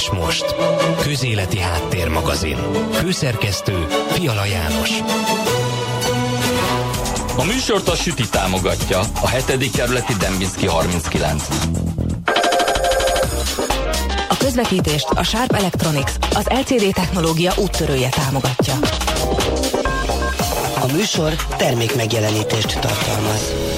és most. Közéleti Háttérmagazin. Főszerkesztő Fiala János. A műsort a Süti támogatja, a hetedik kerületi Dembinski 39. A közvetítést a Sharp Electronics, az LCD technológia úttörője támogatja. A műsor termék megjelenítést tartalmaz.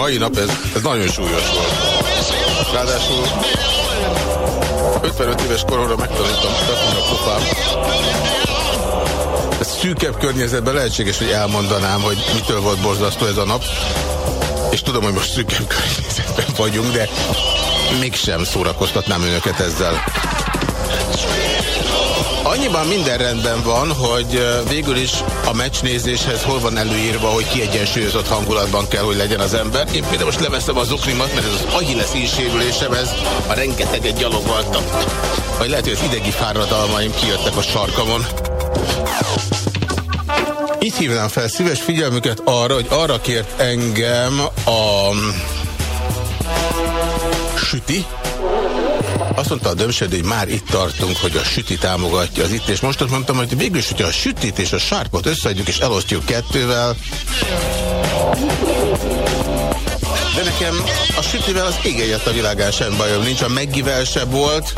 Mai nap, ez, ez nagyon súlyos volt. Ráadásul 55 éves koromra megtanultam befunni a pofám. Ez szűkebb környezetben lehetséges, hogy elmondanám, hogy mitől volt borzasztó ez a nap. És tudom, hogy most szűkebb környezetben vagyunk, de mégsem szórakoztatnám önöket ezzel. Annyiban minden rendben van, hogy végül is a meccsnézéshez hol van előírva, hogy kiegyensúlyozott hangulatban kell, hogy legyen az ember. Én például most leveszem az okrimat, mert ez az Achilles ínsérülésem, ez a rengeteget gyalogoltam. Vagy lehet, hogy az idegi fáradalmaim kijöttek a sarkamon. Itt hívnám fel szíves figyelmüket arra, hogy arra kért engem a süti, azt mondta a dömsed, hogy már itt tartunk, hogy a süti támogatja az itt, és most azt mondtam, hogy végül is, hogyha a sütit és a sárpot összeadjuk és elosztjuk kettővel, de nekem a sütivel az ég egyet a világán sem bajom nincs, a meggivel se volt.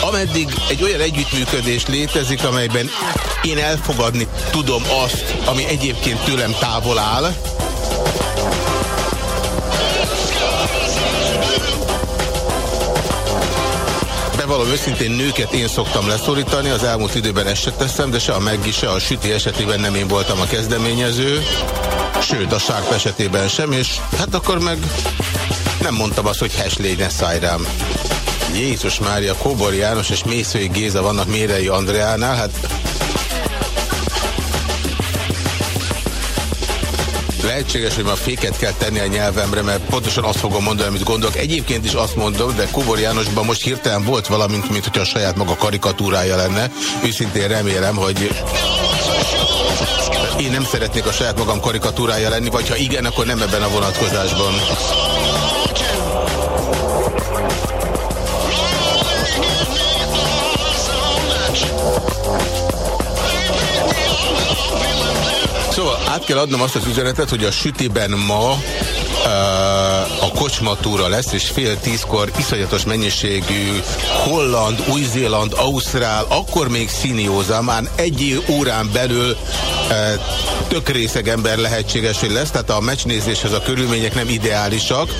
Ameddig egy olyan együttműködés létezik, amelyben én elfogadni tudom azt, ami egyébként tőlem távol áll, bevallom őszintén nőket én szoktam leszorítani, az elmúlt időben ezt se teszem, de se a Meggi, se a Süti esetében nem én voltam a kezdeményező, sőt a Sárp esetében sem, és hát akkor meg nem mondtam azt, hogy Hesley ne szállj rám. Jézus Mária, Kóbor János és Mészői Géza vannak Mérei Andreánál, hát lehetséges, hogy ma féket kell tenni a nyelvemre, mert pontosan azt fogom mondani, amit gondolok. Egyébként is azt mondom, de Kubor Jánosban most hirtelen volt valamint, mint hogyha a saját maga karikatúrája lenne. Őszintén remélem, hogy én nem szeretnék a saját magam karikatúrája lenni, vagy ha igen, akkor nem ebben a vonatkozásban. Szóval át kell adnom azt az üzenetet, hogy a sütiben ma uh, a kocsmatúra lesz, és fél tízkor iszonyatos mennyiségű holland, új-zéland, ausztrál, akkor még színióza, már egy órán belül uh, tök részeg ember lehetséges, hogy lesz, tehát a meccsnézéshez a körülmények nem ideálisak,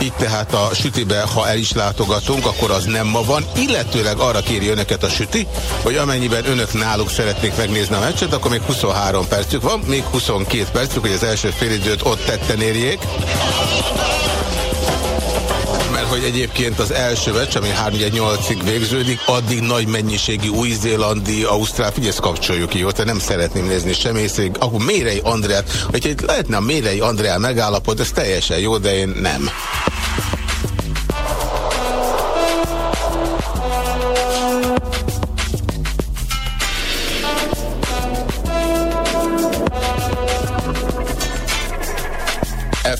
itt tehát a sütibe, ha el is látogatunk, akkor az nem ma van, illetőleg arra kéri önöket a süti, hogy amennyiben önök náluk szeretnék megnézni a meccset, akkor még 23 percük van, még 22 percük, hogy az első félidőt ott tetten érjék hogy egyébként az első meccs, ami 3-8-ig végződik, addig nagy mennyiségű új-zélandi, ausztrál, figyelj, ezt kapcsoljuk ki, ott nem szeretném nézni semmészég, akkor Mérei Andrát, hogyha lehetne a Mérei Andrát megállapod, ez teljesen jó, de én nem.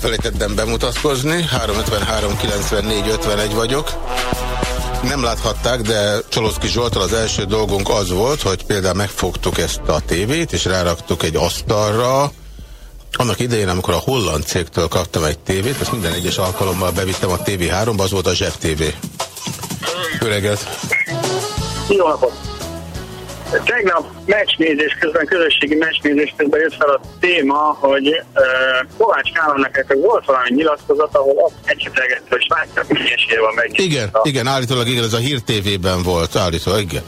Elfelejtettem bemutatkozni, 353 94 51 vagyok. Nem láthatták, de Csoloszki Zsoltal az első dolgunk az volt, hogy például megfogtuk ezt a tévét, és ráraktuk egy asztalra, annak idején, amikor a holland cégtől kaptam egy tévét, ezt minden egyes alkalommal bevittem a TV3-ba, az volt a Zseb TV. Jó reggelt! Jó napot! Tegnap meccsnézés közben, közösségi meccsnézés közben jött fel a téma, hogy uh, Kovács Kállának volt valami nyilatkozat, ahol azt ecsetelgette, hogy Svájcnak milyen esélye van meg. Igen, igen, állítólag igen, ez a Hír TV-ben volt, állítólag, igen.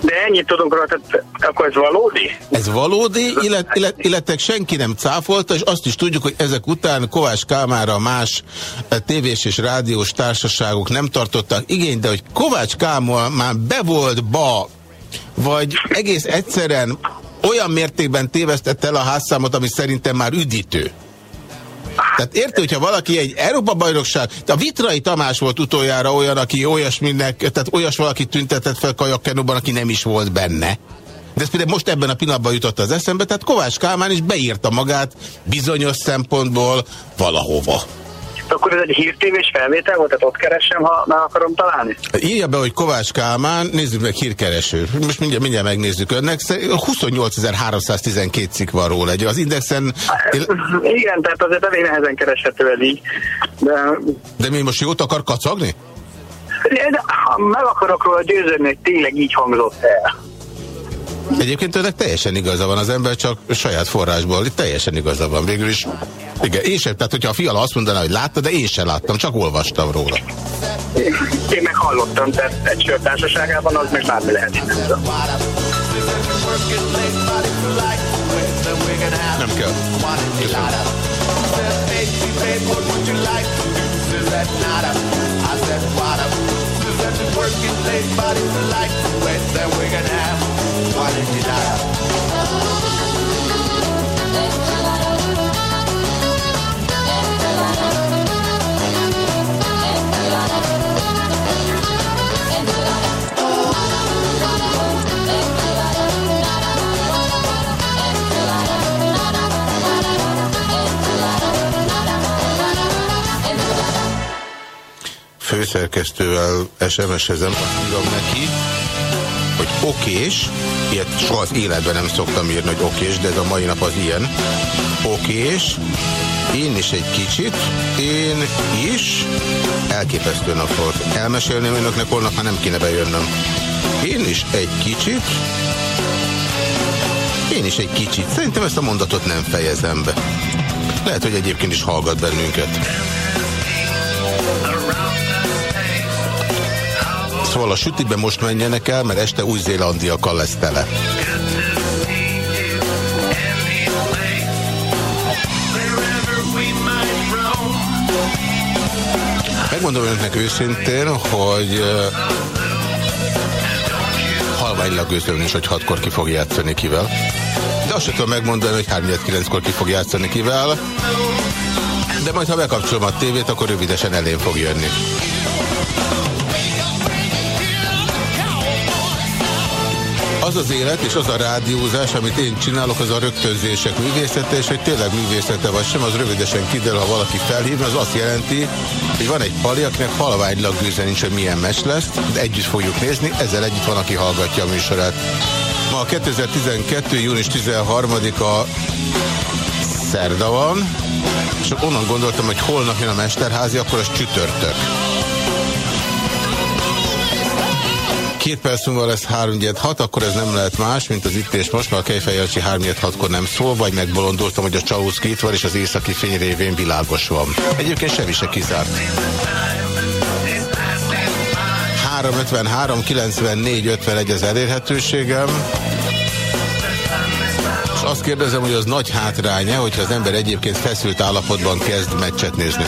De ennyit tudunk róla, tehát akkor ez valódi? Ez valódi, illet, illet, illetve senki nem cáfolta, és azt is tudjuk, hogy ezek után Kovács Kálmára más eh, tévés és rádiós társaságok nem tartottak igényt, de hogy Kovács Kálmán már be volt ba vagy egész egyszerűen olyan mértékben tévesztette el a házszámot, ami szerintem már üdítő. Tehát érti, hogyha valaki egy Európa-bajnokság, a Vitrai Tamás volt utoljára olyan, aki olyasminek, tehát olyas valaki tüntetett fel kajakkenóban, aki nem is volt benne. De ez például most ebben a pillanatban jutott az eszembe, tehát Kovács Kálmán is beírta magát bizonyos szempontból valahova. Akkor ez egy hírtévés felvétel volt, tehát ott keresem, ha meg akarom találni? Írja be, hogy Kovács Kálmán, nézzük meg hírkereső. Most mindjárt, mindjárt megnézzük önnek. 28.312 cikk van róla. Az Indexen... Igen, tehát azért elég nehezen kereshető ez így. De, de mi most jót akar kacagni? De, de, meg akarok róla győződni, hogy tényleg így hangzott el. Egyébként önnek teljesen igaza van az ember, csak saját forrásból teljesen igaza van. Végül is, igen, én sem, tehát hogyha a fiala azt mondaná, hogy látta, de én sem láttam, csak olvastam róla. Én meg hallottam, tehát egy sörtársaságában az meg bármi lehet Nem kell. Köszönöm. Die? főszerkesztővel SMS-ezem, azt írom neki, okés, ilyet soha az életben nem szoktam írni, hogy okés, de ez a mai nap az ilyen. Okés, én is egy kicsit, én is, elképesztő nap volt. Elmesélném önöknek, holnap már nem kéne bejönnöm. Én is egy kicsit, én is egy kicsit. Szerintem ezt a mondatot nem fejezem be. Lehet, hogy egyébként is hallgat bennünket. Szóval a sütibe most menjenek el, mert este új-zélandiakkal lesz tele. Megmondom önöknek őszintén, hogy halványlag őszön is, hogy hatkor ki fog játszani kivel. De azt sem tudom megmondani, hogy 3-9-kor ki fog játszani kivel. De majd, ha bekapcsolom a tévét, akkor rövidesen elén fog jönni. Az az élet és az a rádiózás, amit én csinálok, az a rögtönzések művészete, és hogy tényleg művészete vagy sem, az rövidesen kiderül, ha valaki felhív, az azt jelenti, hogy van egy pali, akinek halványlag gőze nincs, hogy milyen mes lesz, de együtt fogjuk nézni, ezzel együtt van, aki hallgatja a műsorát. Ma a 2012. június 13-a szerda van, és onnan gondoltam, hogy holnap jön a Mesterházi, akkor az csütörtök. Két perc múlva lesz 3 6, akkor ez nem lehet más, mint az itt és most, mert a Kejfejancsi 3 6-kor nem szól, vagy megbolondultam, hogy a Csalószki itt van, és az északi fény révén világos van. Egyébként semmi se kizárt. 353 94 51 az elérhetőségem. És azt kérdezem, hogy az nagy hátránya, hogyha az ember egyébként feszült állapotban kezd meccset nézni.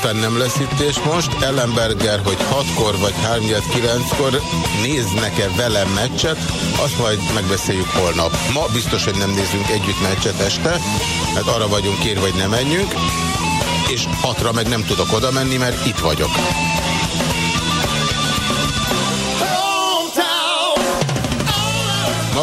Délután nem lesz itt és most. Ellenberger, hogy 6-kor vagy 3-9-kor néznek-e velem meccset, azt majd megbeszéljük holnap. Ma biztos, hogy nem nézünk együtt meccset este, mert arra vagyunk kér, hogy ne menjünk, és hatra meg nem tudok oda menni, mert itt vagyok.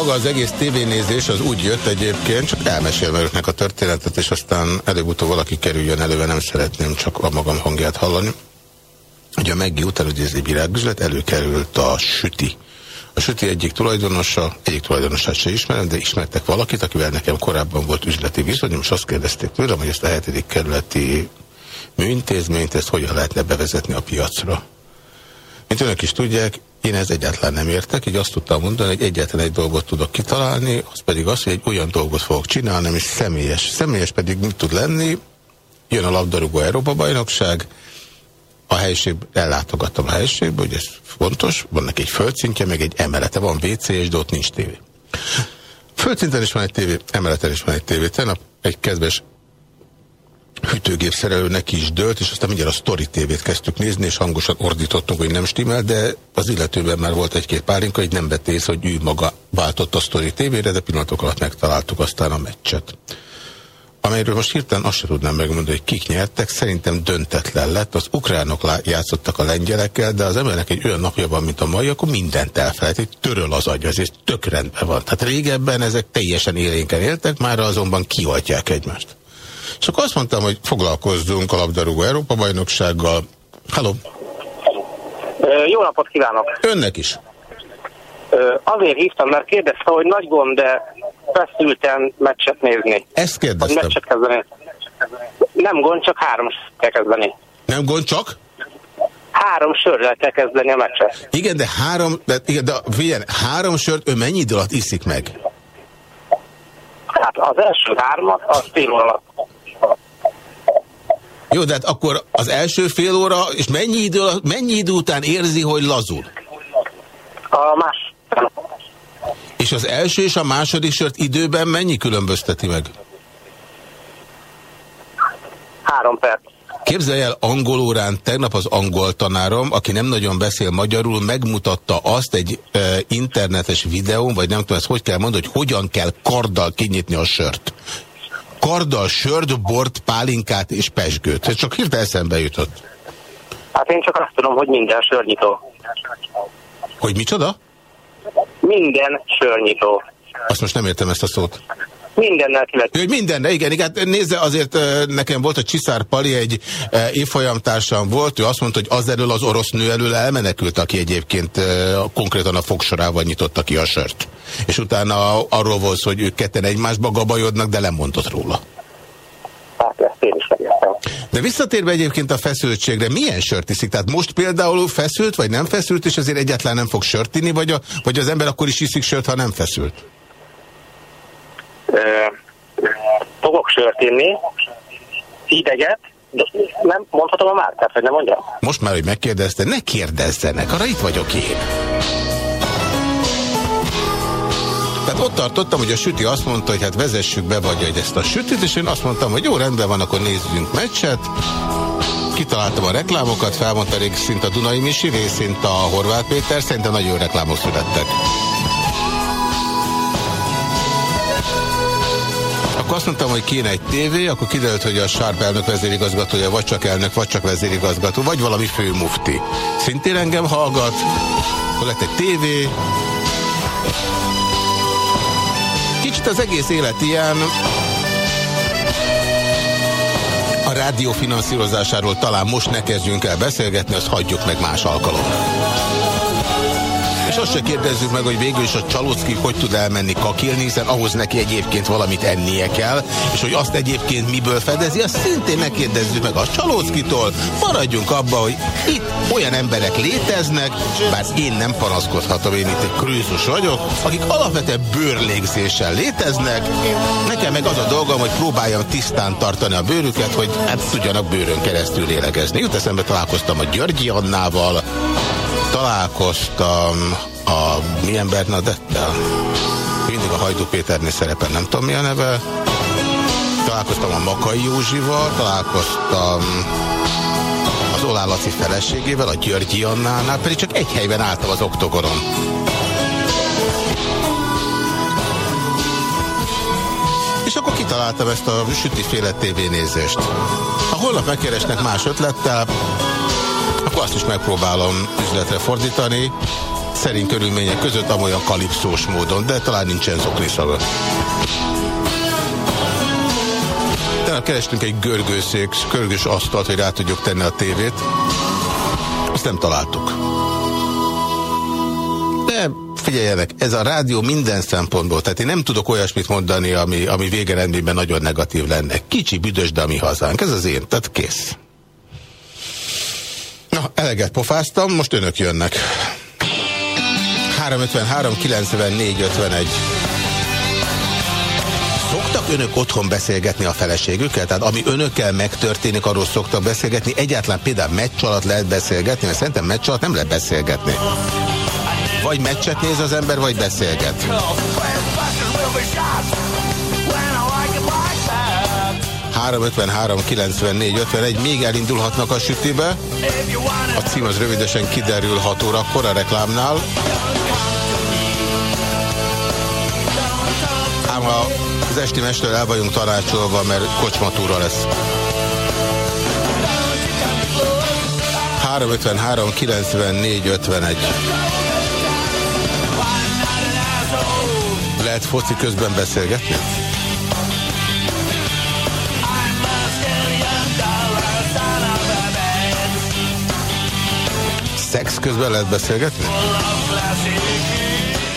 Maga az egész tévénézés az úgy jött egyébként, csak elmesélem önöknek a történetet, és aztán előbb-utóbb valaki kerüljön elő, nem szeretném csak a magam hangját hallani. Ugye a Meggi után, hogy ez egy virágüzlet, előkerült a süti. A süti egyik tulajdonosa, egyik tulajdonosát se ismerem, de ismertek valakit, akivel nekem korábban volt üzleti viszonyom, és azt kérdezték tőlem, hogy ezt a hetedik kerületi műintézményt, ezt hogyan lehetne bevezetni a piacra. Mint önök is tudják, én ez egyáltalán nem értek, így azt tudtam mondani, hogy egyetlen egy dolgot tudok kitalálni, az pedig az, hogy egy olyan dolgot fogok csinálni, ami személyes. Személyes pedig mit tud lenni? Jön a labdarúgó Európa-bajnokság, a helység, ellátogattam a helységbe, hogy ez fontos, van neki egy földszintje, meg egy emelete, van WC, és de ott nincs tévé. Földszinten is van egy tévé, emeleten is van egy tévé. Tegnap egy kedves hűtőgép szerelőnek is dőlt, és aztán mindjárt a Story TV-t kezdtük nézni, és hangosan ordítottunk, hogy nem stimmel, de az illetőben már volt egy-két pálinka, hogy nem vett hogy ő maga váltott a Story TV-re, de pillanatok alatt megtaláltuk aztán a meccset amelyről most hirtelen azt sem tudnám megmondani, hogy kik nyertek, szerintem döntetlen lett. Az ukránok játszottak a lengyelekkel, de az embernek egy olyan napja van, mint a mai, akkor mindent elfelejt, töröl az agy, azért tök rendben van. Tehát régebben ezek teljesen élénken éltek, már azonban kioltják egymást. És akkor azt mondtam, hogy foglalkozzunk a labdarúgó Európa-bajnoksággal. Halló! Jó napot kívánok! Önnek is! Azért hívtam, mert kérdezte, hogy nagy gond, de feszülten meccset nézni. Ezt kérdeztem. meccset kezdeni. Nem gond, csak három kell kezdeni. Nem gond, csak? Három sörrel kell kezdeni a meccset. Igen, de három, de, igen, de figyelj, három sört ő mennyi idő alatt iszik meg? Hát az első hármat, az fél alatt. Jó, de hát akkor az első fél óra, és mennyi idő, mennyi idő után érzi, hogy lazul? A más. És az első és a második sört időben mennyi különbözteti meg? Három perc. Képzelj el, angol órán tegnap az angol tanárom, aki nem nagyon beszél magyarul, megmutatta azt egy e, internetes videón, vagy nem tudom, ezt hogy kell mondani, hogy hogyan kell karddal kinyitni a sört. Karddal sört, bort, pálinkát és pesgőt. Ez csak hirtelen eszembe jutott. Hát én csak azt tudom, hogy minden sörnyitó. Hogy micsoda? Minden sörnyitó. Azt most nem értem ezt a szót. Mindennel ki lehet. Hogy mindenre, igen, igen. Nézze, azért nekem volt a Csiszár Pali, egy évfolyamtársam volt, ő azt mondta, hogy az elől az orosz nő elől elmenekült, aki egyébként konkrétan a fogsorával nyitotta ki a sört. És utána arról volt, hogy ők ketten egymásba gabajodnak, de lemondott róla. Hát ezt én is megértem. De visszatérve egyébként a feszültségre, milyen sört iszik? Tehát most például feszült, vagy nem feszült, és azért egyáltalán nem fog sört inni, vagy, a, vagy az ember akkor is iszik sört, ha nem feszült? Fogok sört inni, hideget, nem mondhatom a márkát, vagy nem mondjam? Most már, hogy megkérdezte, ne kérdezzenek, arra itt vagyok én. Tehát ott tartottam, hogy a süti azt mondta, hogy hát vezessük be vagy hogy ezt a sütit, és én azt mondtam, hogy jó, rendben van, akkor nézzünk meccset. Kitaláltam a reklámokat, felmondta részint a Dunai Misi, részint a Horváth Péter, szerintem nagyon reklámok születtek. Akkor azt mondtam, hogy kéne egy tévé, akkor kiderült, hogy a Sharp elnök vezérigazgatója, vagy csak elnök, vagy csak vezérigazgató, vagy valami főmufti. Szintén engem hallgat, akkor lett egy tévé. Kicsit az egész élet ilyen. A rádió finanszírozásáról talán most ne kezdjünk el beszélgetni, azt hagyjuk meg más alkalommal. És azt se kérdezzük meg, hogy végül is a Csalocki hogy tud elmenni kakilni, hiszen ahhoz neki egyébként valamit ennie kell, és hogy azt egyébként miből fedezi, azt szintén ne kérdezzük meg a Csalockitól. Maradjunk abba, hogy itt olyan emberek léteznek, bár én nem panaszkodhatom, én itt egy krűzus vagyok, akik alapvetően bőrlégzéssel léteznek. Nekem meg az a dolgom, hogy próbáljam tisztán tartani a bőrüket, hogy hát tudjanak bőrön keresztül lélegezni. Jut eszembe találkoztam a Györgyi Annával, találkoztam a milyen Bernadettel? Mindig a Hajdú Péternél szerepel, nem tudom mi a neve. Találkoztam a Makai Józsival, találkoztam az Olá Laci feleségével, a Györgyi Annánál, pedig csak egy helyben álltam az oktogoron. És akkor kitaláltam ezt a sütiféle tévénézést. Ha holnap megkeresnek más ötlettel, akkor azt is megpróbálom üzletre fordítani, szerint körülmények között amolyan kalipszós módon, de talán nincsen zokni szaga. Tehát kerestünk egy görgőszék, görgős asztalt, hogy rá tudjuk tenni a tévét. Azt nem találtuk. De figyeljenek, ez a rádió minden szempontból, tehát én nem tudok olyasmit mondani, ami, ami végeredményben nagyon negatív lenne. Kicsi, büdös, de mi hazánk. Ez az én, tehát kész. Eleget pofáztam, most önök jönnek. 353 94 51 Szoktak önök otthon beszélgetni a feleségükkel? Tehát ami önökkel megtörténik, arról szoktak beszélgetni? Egyáltalán például meccs alatt lehet beszélgetni? Mert szerintem meccs alatt nem lehet beszélgetni. Vagy meccset néz az ember, vagy beszélget. 353 94 51 még elindulhatnak a sütibe. A cím az rövidesen kiderül 6 órakor a reklámnál. Ám az esti mestől el vagyunk tanácsolva, mert kocsmatúra lesz. 353 94 51 Lehet foci közben beszélgetni? Szex közben lehet beszélgetni?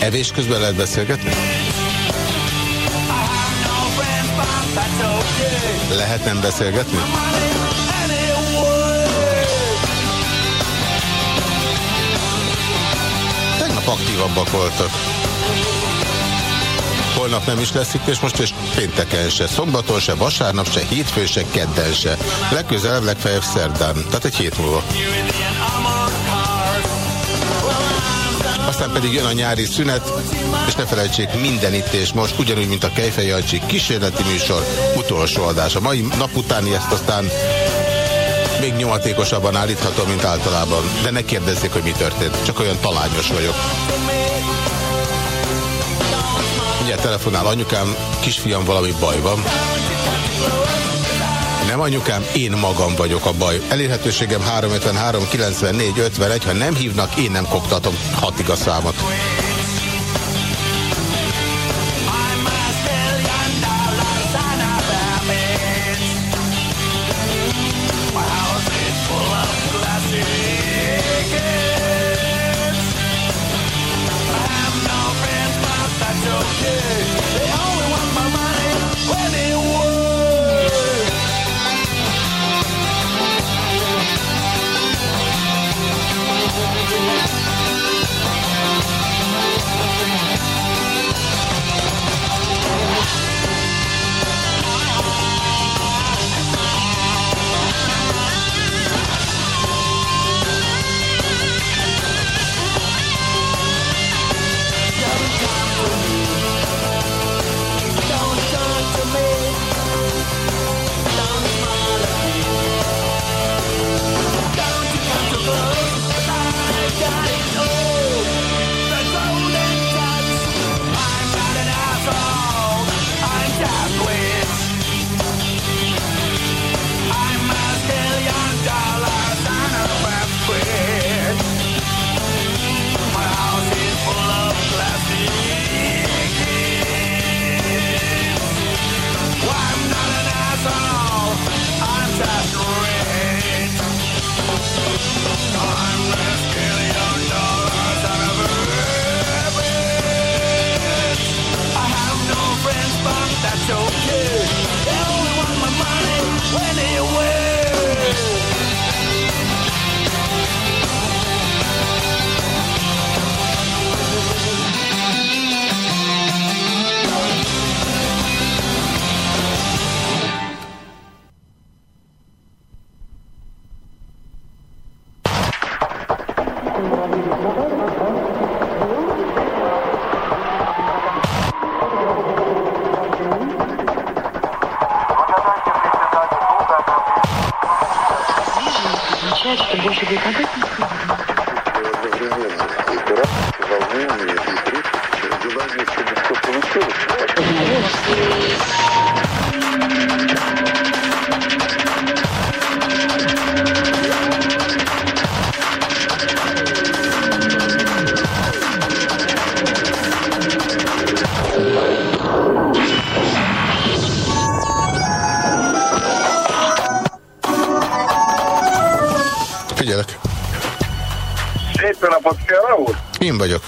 Evés közben lehet beszélgetni? Lehet nem beszélgetni? Tegnap aktívabbak voltak. Holnap nem is lesz itt, és most és pénteken se, szombaton se, vasárnap se, hétfő se, kedden se. Legközelebb, legfeljebb szerdán, tehát egy hét múlva. Aztán pedig jön a nyári szünet, és ne felejtsék, minden itt és most, ugyanúgy, mint a Kejfej Jancsi kísérleti műsor, utolsó adás. Mai nap utáni ezt aztán még nyomatékosabban állíthatom, mint általában. De ne kérdezzék, hogy mi történt. Csak olyan talányos vagyok. Ugye telefonál anyukám, kisfiam, valami baj van. Nem anyukám, én magam vagyok a baj. Elérhetőségem 353 94 51, ha nem hívnak, én nem koptatom hatig a számot. Én vagyok.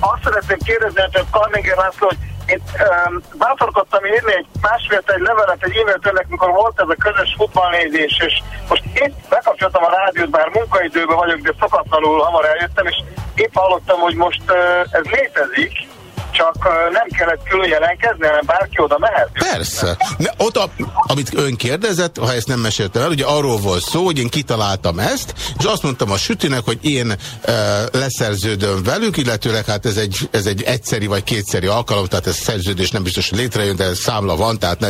Azt szeretném kérdezni, hogy Carnegie László, hogy én um, bátorkodtam írni egy másfélt egy levelet, egy e-mailt önnek, mikor volt ez a közös futballnézés, és most itt bekapcsoltam a rádiót, bár munkaidőben vagyok, de szokatlanul hamar eljöttem, és épp hallottam, hogy most uh, ez létezik, csak nem kellett külön jelentkezni, hanem bárki oda mehet? Persze. Ne, ott, a, amit ön kérdezett, ha ezt nem meséltem el, ugye arról volt szó, hogy én kitaláltam ezt, és azt mondtam a sütinek, hogy én e, leszerződöm velük, illetőleg hát ez egy, ez egy egyszeri vagy kétszeri alkalom, tehát ez szerződés nem biztos, hogy létrejön, de számla van, tehát ne,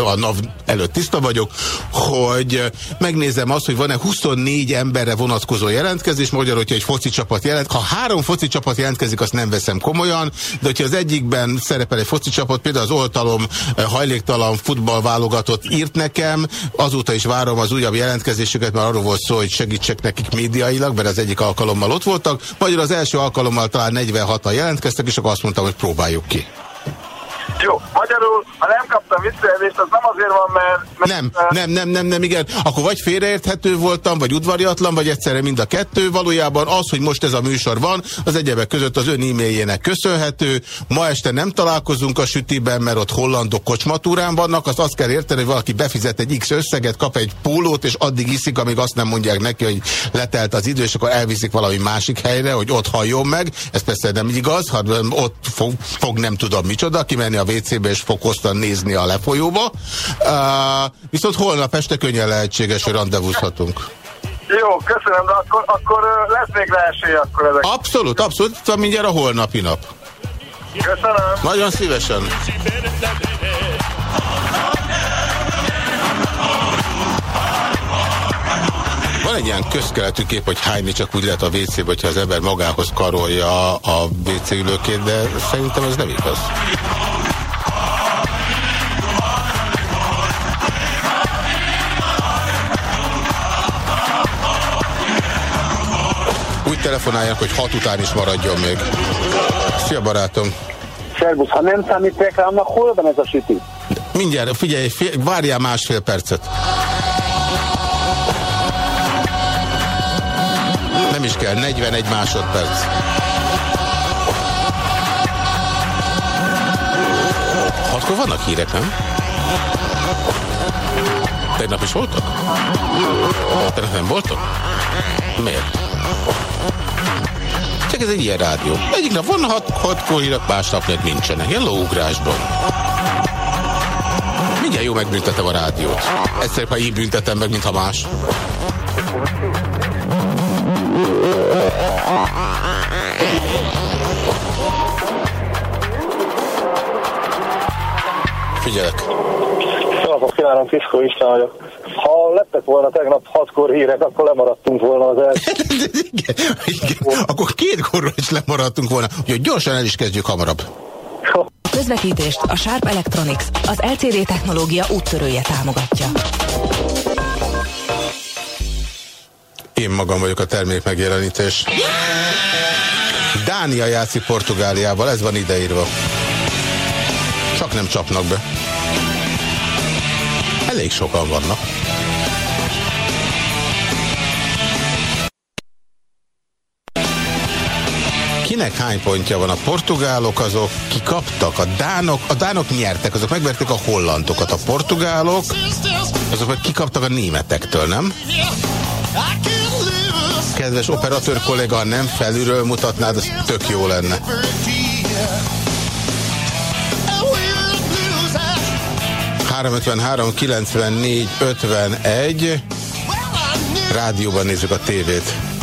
a NAV előtt tiszta vagyok, hogy megnézem azt, hogy van-e 24 emberre vonatkozó jelentkezés, magyarul, hogyha egy foci csapat jelent, ha három foci csapat jelentkezik, azt nem veszem komolyan, de hogyha az egyikben szerepel egy foci csapat, például az oltalom eh, hajléktalan futballválogatott írt nekem, azóta is várom az újabb jelentkezésüket, mert arról volt szó, hogy segítsek nekik médiailag, mert az egyik alkalommal ott voltak, magyar az első alkalommal talán 46-an jelentkeztek, és akkor azt mondtam, hogy próbáljuk ki. Jó, magyarul, ha nem kaptam visszajelzést, az nem azért van, mert... mert nem, nem, nem, nem, nem, igen. Akkor vagy félreérthető voltam, vagy udvariatlan, vagy egyszerre mind a kettő. Valójában az, hogy most ez a műsor van, az egyebek között az ön e-mailjének köszönhető. Ma este nem találkozunk a sütiben, mert ott hollandok kocsmatúrán vannak. Azt azt kell érteni, hogy valaki befizet egy X összeget, kap egy pólót, és addig iszik, amíg azt nem mondják neki, hogy letelt az idő, és akkor elviszik valami másik helyre, hogy ott halljon meg. Ez persze nem igaz, hanem ott fog, fog nem tudom micsoda, kimenni a WC-be és fokoztan nézni a lefolyóba. Uh, viszont holnap este könnyen lehetséges, hogy rendezvúzhatunk. Jó, köszönöm, de akkor, akkor lesz még rá esély akkor ezek. Abszolút, abszolút, szóval mindjárt a holnapi nap. Köszönöm. Nagyon szívesen. Van egy ilyen közkeletű kép, hogy hányni csak úgy lehet a WC-be, hogyha az ember magához karolja a WC ülőkét, de szerintem ez nem igaz. Úgy telefonálják, hogy hat után is maradjon még. Szia barátom! Szerbusz, ha nem számít reklámnak, hol van ez a süti? Mindjárt, figyelj, fél, várjál másfél percet. Nem is kell, 41 másodperc. Hatkor vannak hírek, nem? Tegnap is voltak? Tegnap nem voltak? Miért? Csak ez egy ilyen rádió. Egyik nap van hat, hatkor hírek, másnap meg nincsenek. Ilyen lóugrásban. Mindjárt jó megbüntetem a rádiót. Egyszer, ha így büntetem meg, mintha más. Figyelek. Szalapok kívánom, Fiszkó István vagyok. Ha lettek volna tegnap hatkor hírek, akkor lemaradtunk volna az első. igen, igen. Akkor két korról is lemaradtunk volna. Úgyhogy gyorsan el is kezdjük hamarabb. A közvetítést a Sharp Electronics, az LCD technológia úttörője támogatja. Én magam vagyok a termék megjelenítés. Dánia játszik Portugáliával, ez van ideírva. Csak nem csapnak be. Elég sokan vannak. Kinek hány pontja van? A portugálok azok kikaptak, a dánok, a dánok nyertek, azok megverték a hollandokat, a portugálok azok meg kikaptak a németektől, nem? Kedves operatőr kollega, nem felülről mutatnád, az tök jó lenne. Három 94 51 Rádióban nézzük a tévét.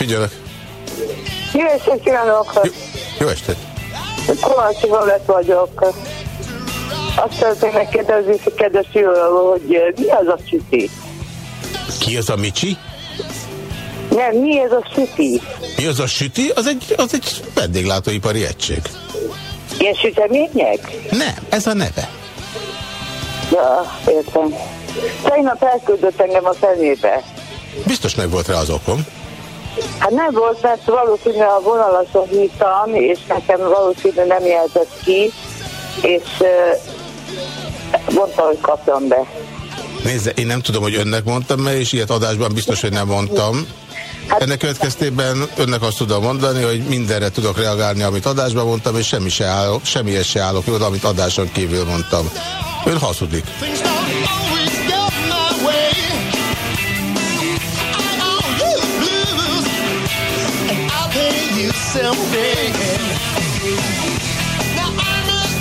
Figyelek. Jó estét kívánok! Jó, jó estét! Kovács Ivonett vagyok. Azt szeretném megkérdezni, hogy kedves Jóló, hogy eh, mi az a süti? Ki az a Micsi? Nem, mi ez a süti? Mi az a süti? Az egy, az egy vendéglátóipari egység. Ilyen sütemények? Nem, ez a neve. Ja, értem. Tegnap elküldött engem a fenébe. Biztos meg volt rá az okom. Hát nem volt, mert valószínűleg a vonalason hívtam, és nekem valószínűleg nem jelzett ki, és uh, mondta, hogy kapjam be. Nézze, én nem tudom, hogy önnek mondtam meg, és ilyet adásban biztos, hogy nem mondtam. Hát, Ennek következtében önnek azt tudom mondani, hogy mindenre tudok reagálni, amit adásban mondtam, és semmi se állok, semmihez se állok jó, amit adáson kívül mondtam. Ön hazudik.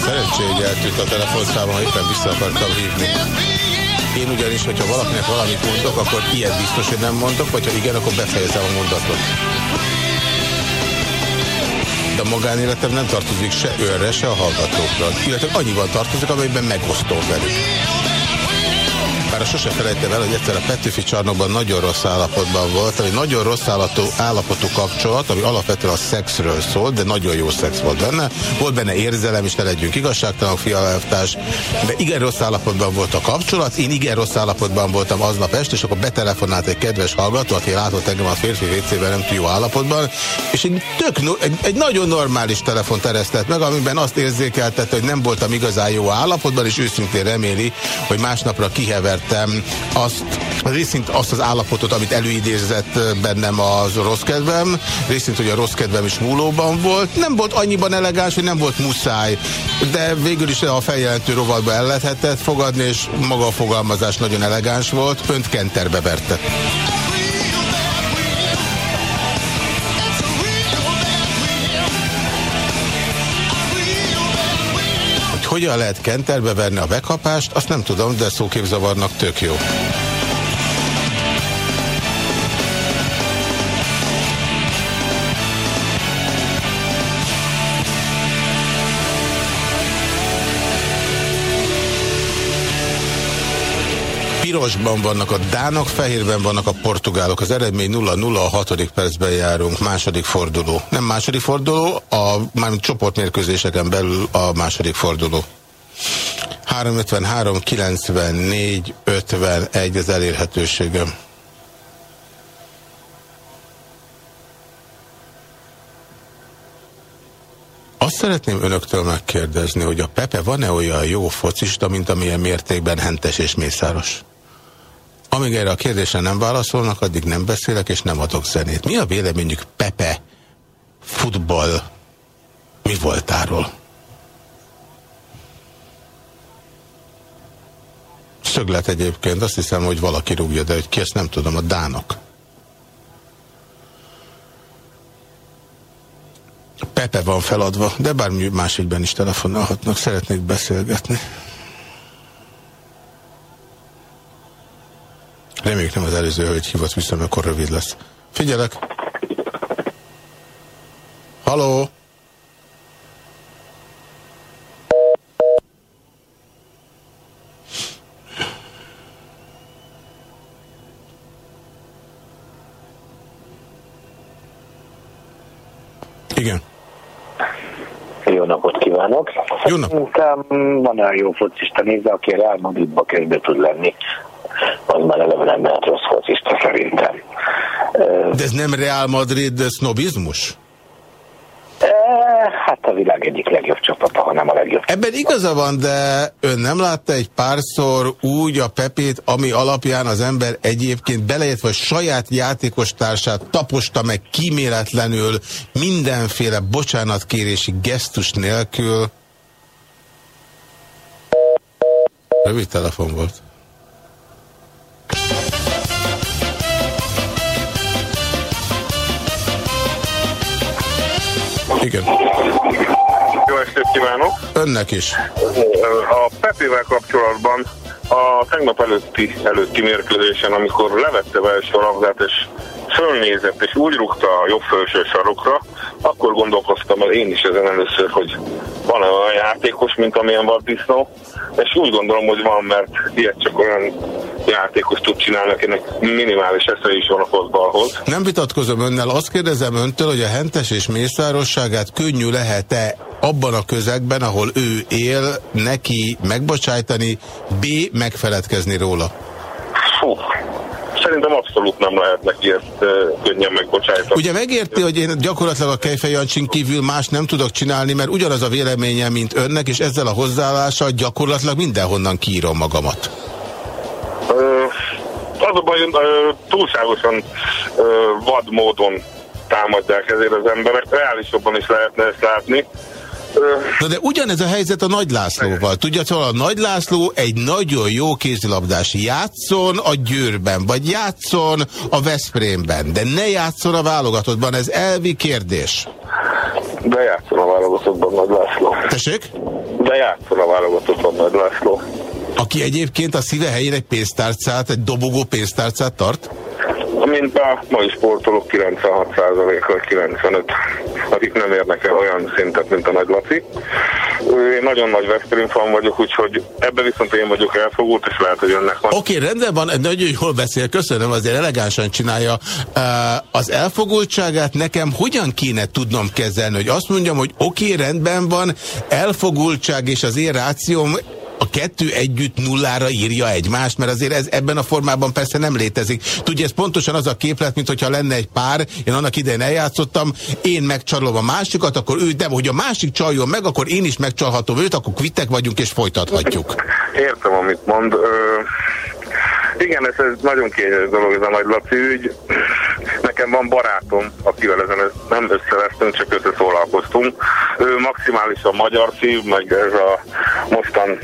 Szerencsé, hogy eltűnt a telefonszámom, ha éppen vissza akartam hívni. Én ugyanis, hogyha valakinek valamit mondok, akkor ilyet biztos, hogy nem mondok, vagy ha igen, akkor befejezem a mondatot. De a magánéletem nem tartozik se őrre, se a hallgatókra. Illetve annyiban tartozik, amelyben megosztom velük. Bár sose felejtem el, hogy egyszer a Petőfi csarnokban nagyon rossz állapotban volt, ami nagyon rossz állapotú, állapotú kapcsolat, ami alapvetően a szexről szólt, de nagyon jó szex volt benne. Volt benne érzelem, és ne legyünk igazságtalan fialelvtárs, de igen rossz állapotban volt a kapcsolat. Én igen rossz állapotban voltam aznap este, és akkor betelefonált egy kedves hallgató, aki látott engem a férfi WC-ben nem túl jó állapotban, és egy, tök, egy, egy nagyon normális telefon teresztett meg, amiben azt érzékeltette, hogy nem voltam igazán jó állapotban, és őszintén reméli, hogy másnapra kihever értem azt, részint azt az állapotot, amit előidézett bennem az rossz kedvem, részint, hogy a rossz kedvem is múlóban volt. Nem volt annyiban elegáns, hogy nem volt muszáj, de végül is a feljelentő rovatba el lehetett fogadni, és maga a fogalmazás nagyon elegáns volt, önt kenterbe verte. Hogyan lehet kenterbe verni a bekapást, azt nem tudom, de szóképzavarnak tök jó. Pirosban vannak a dánok, fehérben vannak a portugálok. Az eredmény 0-0, a hatodik percben járunk, második forduló. Nem második forduló, a már csoportmérkőzéseken belül a második forduló. 353, 94, 51 az elérhetőségem. Azt szeretném önöktől megkérdezni, hogy a Pepe van-e olyan jó focista, mint amilyen mértékben hentes és mészáros? Amíg erre a kérdésre nem válaszolnak, addig nem beszélek és nem adok zenét. Mi a véleményük Pepe futball mi voltáról? Szöglet egyébként, azt hiszem, hogy valaki rúgja, de hogy ki ezt nem tudom, a dánok. Pepe van feladva, de bármi másikben is telefonálhatnak, szeretnék beszélgetni. Reméljük nem az előző hölgy hívott vissza, mert akkor rövid lesz. Figyelek! Haló! Igen. Jó napot kívánok! Jó napot! van olyan jó focista nézze, aki a Real Madridba kezdve tud lenni az már eleve nem lehet rossz focista szerintem. De ez nem Real Madrid de sznobizmus? Hát a világ egyik legjobb csapata, ha nem a legjobb. Ebben igaza van, de ön nem látta egy párszor úgy a Pepét, ami alapján az ember egyébként beleértve a saját játékostársát taposta meg kíméletlenül mindenféle bocsánatkérési gesztus nélkül. Rövid telefon volt. Igen. Jó estét kívánok! Önnek is. A Pepével kapcsolatban a tegnap előtti, előtti mérkőzésen, amikor levette be első labdát, és fölnézett, és úgy rúgta a jobb felső sarokra, akkor gondolkoztam el én is ezen először, hogy van-e olyan játékos, mint amilyen Vaddisznó, és úgy gondolom, hogy van, mert ilyet csak olyan játékos tud csinálni, akinek minimális esze is van a fotballhoz. Nem vitatkozom önnel, azt kérdezem öntől, hogy a hentes és mészárosságát könnyű lehet-e abban a közegben, ahol ő él, neki megbocsájtani, B. megfeledkezni róla? Fú, szerintem abszolút nem lehet neki ezt uh, könnyen megbocsájtani. Ugye megérti, hogy én gyakorlatilag a Kejfej Jancsin kívül más nem tudok csinálni, mert ugyanaz a véleménye, mint önnek, és ezzel a hozzáállással gyakorlatilag mindenhonnan kiírom magamat. Uh, az a baj, uh, túlságosan uh, vad módon támadják ezért az emberek. Reálisabban is lehetne ezt látni. Na de ugyanez a helyzet a Nagy Lászlóval. Tudja, szóval a Nagy László egy nagyon jó kézilabdás. Játszon a Győrben, vagy játszon a Veszprémben, de ne játszon a válogatottban. Ez elvi kérdés. De játszol a válogatottban Nagy László. Tessék? De játszol a válogatottban Nagy László. Aki egyébként a szíve helyén egy pénztárcát, egy dobogó pénztárcát tart? Mint a mai sportolók 96% vagy 95, akik nem érnek el olyan szintet, mint a Nagy Laci. Én nagyon nagy Veszprém fan vagyok, úgyhogy ebben viszont én vagyok elfogult, és lehet, hogy önnek van. Oké, okay, rendben van, nagyon jól beszél, köszönöm, azért elegánsan csinálja. Az elfogultságát nekem hogyan kéne tudnom kezelni, hogy azt mondjam, hogy oké, okay, rendben van, elfogultság és az én rációm a kettő együtt nullára írja egymást, mert azért ez ebben a formában persze nem létezik. Tudja, ez pontosan az a képlet, mint hogyha lenne egy pár, én annak idején eljátszottam, én megcsalom a másikat, akkor ő, de hogy a másik csaljon meg, akkor én is megcsalhatom őt, akkor kvittek vagyunk és folytathatjuk. Értem, amit mond. Ö igen, ez, ez nagyon kényes dolog, ez a nagy Laci ügy. Nekem van barátom, akivel ezen nem összevesztünk, csak összeszólalkoztunk. Ő maximálisan magyar szív, meg ez a mostan,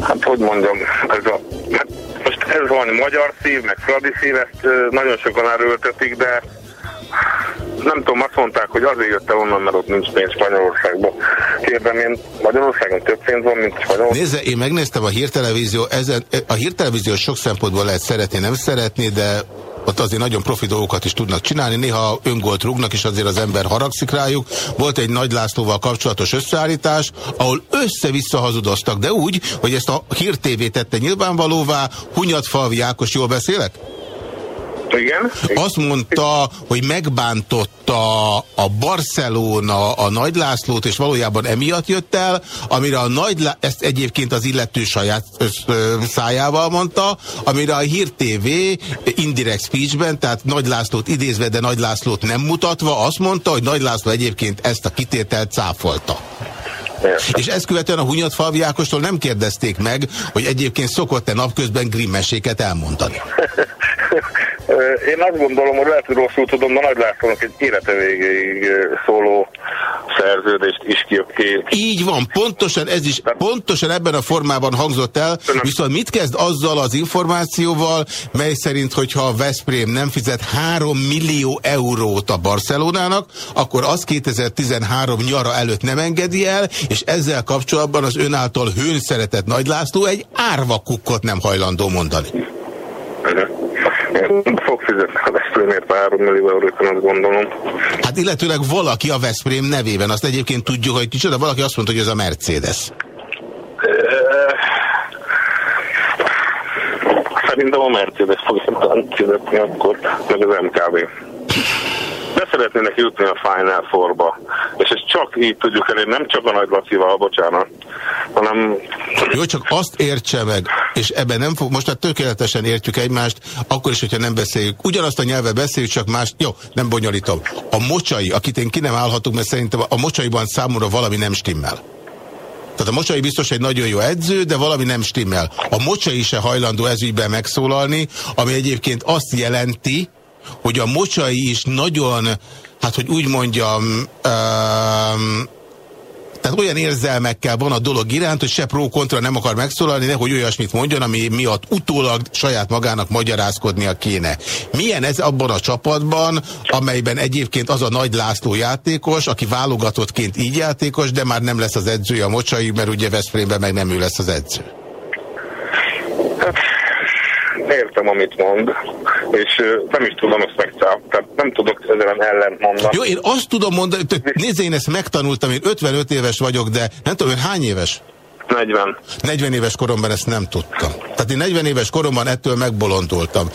hát hogy mondjam, ez a, hát most ez van magyar szív, meg fradi szív, ezt nagyon sokan erőltetik, de nem tudom, azt mondták, hogy azért jöttem onnan, mert ott nincs pénz Spanyolországban. Kérdem én, Magyarországon több pénz van, mint Spanyolországban. Nézze, én megnéztem a hírtelevízió, ezen, a hírtelevízió sok szempontból lehet szeretni, nem szeretni, de ott azért nagyon profi dolgokat is tudnak csinálni, néha öngolt rúgnak, és azért az ember haragszik rájuk. Volt egy Nagy Lászlóval kapcsolatos összeállítás, ahol össze-vissza hazudoztak, de úgy, hogy ezt a hírtévé tette nyilvánvalóvá, Hunyadfalvi Ákos, jól beszélek? Igen. Azt mondta, hogy megbántotta a Barcelona a Nagy Lászlót, és valójában emiatt jött el, amire a Nagy Lá ezt egyébként az illető saját szájával mondta, amire a Hír TV indirect speechben, tehát Nagy Lászlót idézve, de Nagy Lászlót nem mutatva, azt mondta, hogy Nagy László egyébként ezt a kitételt cáfolta. Értem. És ezt követően a Hunyadfalvi Ákostól nem kérdezték meg, hogy egyébként szokott-e napközben grimmeséket elmondani. Én azt gondolom, hogy lehet, hogy rosszul tudom, de Nagy Lászlónak egy élete végéig szóló szerződést is ki. Így van, pontosan ez is, pontosan ebben a formában hangzott el, viszont mit kezd azzal az információval, mely szerint, hogyha a Veszprém nem fizet 3 millió eurót a Barcelonának, akkor az 2013 nyara előtt nem engedi el, és ezzel kapcsolatban az ön által hőn szeretett Nagy László egy árvakukkot nem hajlandó mondani. Fog fizetni a Veszprémért 3 millió eurót, azt gondolom. Hát illetőleg valaki a Veszprém nevében, azt egyébként tudjuk, hogy kicsoda, valaki azt mondta, hogy ez a Mercedes. Szerintem a Mercedes fogja fizetni akkor, meg az MKB szeretnének jutni a Final Four-ba. És ezt csak így tudjuk elérni, nem csak a Nagy Lacival, bocsánat, hanem... Jó, csak azt értse meg, és ebben nem fog, most már tökéletesen értjük egymást, akkor is, hogyha nem beszéljük. Ugyanazt a nyelvet beszéljük, csak más... Jó, nem bonyolítom. A mocsai, akit én ki nem állhatok, mert szerintem a mocsaiban számomra valami nem stimmel. Tehát a Mocsai biztos egy nagyon jó edző, de valami nem stimmel. A Mocsai se hajlandó ezügyben megszólalni, ami egyébként azt jelenti, hogy a mocsai is nagyon, hát hogy úgy mondjam, um, tehát olyan érzelmekkel van a dolog iránt, hogy se pro-kontra nem akar megszólalni, nehogy olyasmit mondjon, ami miatt utólag saját magának magyarázkodnia kéne. Milyen ez abban a csapatban, amelyben egyébként az a Nagy László játékos, aki válogatottként így játékos, de már nem lesz az edzője a mocsai, mert ugye Veszprémben meg nem ő lesz az edző. Értem, amit mond, és nem is tudom ezt. Tehát nem tudok ezzel ellent mondani. Jó, én azt tudom mondani, nézd, én ezt megtanultam, én 55 éves vagyok, de nem tudom, hogy hány éves? 40. 40 éves koromban ezt nem tudtam. Tehát én 40 éves koromban ettől megbolondultam.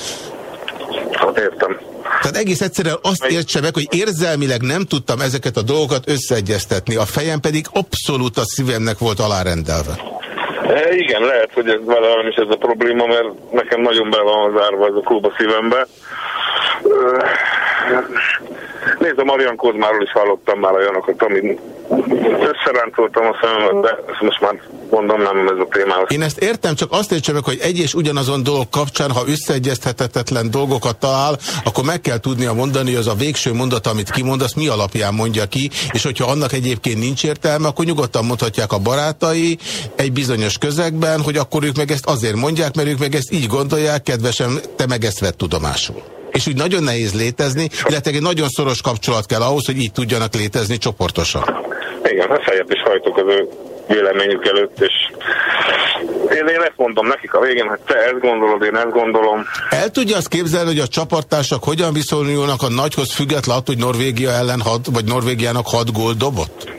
Hát értem. Tehát egész egyszerűen azt értse meg, hogy érzelmileg nem tudtam ezeket a dolgokat összeegyeztetni, a fejem pedig abszolút a szívemnek volt alárendelve. E, igen, lehet, hogy ez velem is ez a probléma, mert nekem nagyon be van zárva ez a klub a szívembe. Nézd, a Marian Kozmáról is hallottam már olyanokat, amit összerántoltam a szememet, de ezt most már mondom, nem ez a témához. Én ezt értem, csak azt értsem meg, hogy egy és ugyanazon dolog kapcsán, ha összeegyeztethetetlen dolgokat talál, akkor meg kell tudnia mondani, hogy az a végső mondat, amit kimond, azt mi alapján mondja ki, és hogyha annak egyébként nincs értelme, akkor nyugodtan mondhatják a barátai egy bizonyos közegben, hogy akkor ők meg ezt azért mondják, mert ők meg ezt így gondolják, kedvesen, te meg ezt vett tudomásul. És úgy nagyon nehéz létezni, illetve egy nagyon szoros kapcsolat kell ahhoz, hogy így tudjanak létezni csoportosan. Igen, hát fejet is hajtok az ő véleményük előtt, és én, én ezt mondom nekik a végén, hogy te ezt gondolod, én ezt gondolom. El tudja azt képzelni, hogy a csapattársak hogyan viszonyulnak a nagyhoz független hogy Norvégia ellen hat, vagy Norvégiának hat gól dobott?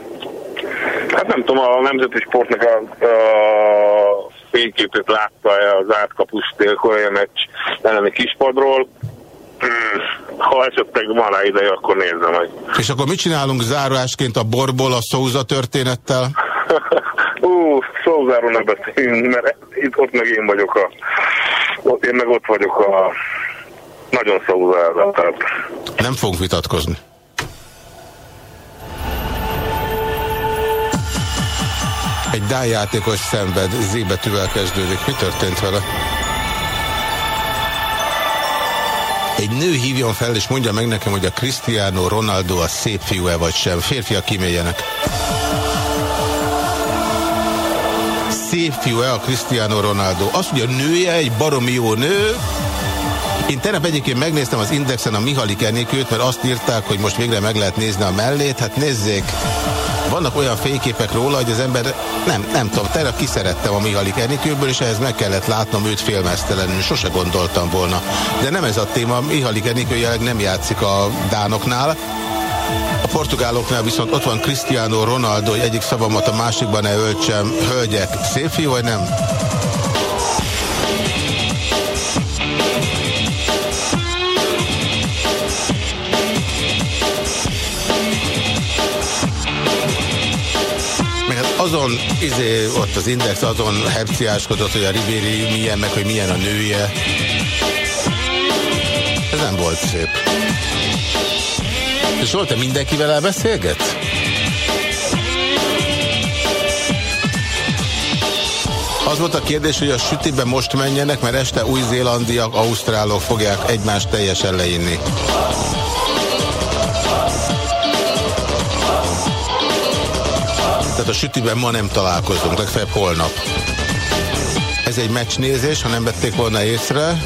Hát nem tudom, a nemzeti sportnak a, a fényképét látta -e az átkapus dél meccs elleni kispadról. Ha esetleg van rá ideje, akkor nézzem meg. És akkor mit csinálunk zárásként a borból a Szóza történettel? Ú, Szózáról ne beszéljünk, mert itt ott meg én vagyok a... Ott, én meg ott vagyok a... Nagyon Szózára, tehát... Nem fogunk vitatkozni. Egy dájátékos szenved, Z betűvel kezdődik. Mi történt vele? Egy nő hívjon fel, és mondja meg nekem, hogy a Cristiano Ronaldo a szép fiú-e vagy sem. Férfiak kiméljenek. Szép fiú-e a Cristiano Ronaldo? Azt, hogy a nője egy baromi jó nő, én tegnap egyébként megnéztem az Indexen a Mihalik Enikőt, mert azt írták, hogy most végre meg lehet nézni a mellét. Hát nézzék, vannak olyan fényképek róla, hogy az ember, nem, nem tudom, tegnap kiszerettem a Mihalik Enikőből, és ehhez meg kellett látnom őt félmeztelenül, sose gondoltam volna. De nem ez a téma, Mihalik Enikő jelenleg nem játszik a dánoknál, a portugáloknál viszont ott van Cristiano Ronaldo, hogy egyik szavamat a másikban ne öltsem. Hölgyek, szép fiú vagy nem? Azon, izé, ott az Index azon herciáskodott, hogy a Ribéri milyen, meg hogy milyen a nője. Ez nem volt szép. És Zsolt, te mindenkivel elbeszélgetsz? Az volt a kérdés, hogy a sütibe most menjenek, mert este új-zélandiak, ausztrálok fogják egymást teljesen leinni. Tehát a sütiben ma nem találkozunk, legfeljebb holnap. Ez egy meccsnézés, ha nem vették volna észre.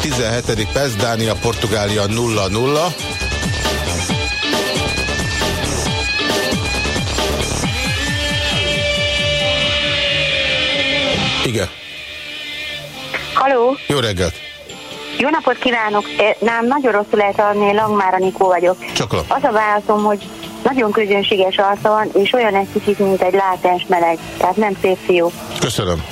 17. perc, Dánia, Portugália 0-0. Igen. Haló? Jó reggelt! Jó napot kívánok! Nem, nagyon rosszul lehet adni, Langmára Nikó vagyok. Csak Az a válaszom, hogy nagyon közönséges arca van, és olyan egy kicsit, mint egy látás meleg. Tehát nem szép fiú. Köszönöm.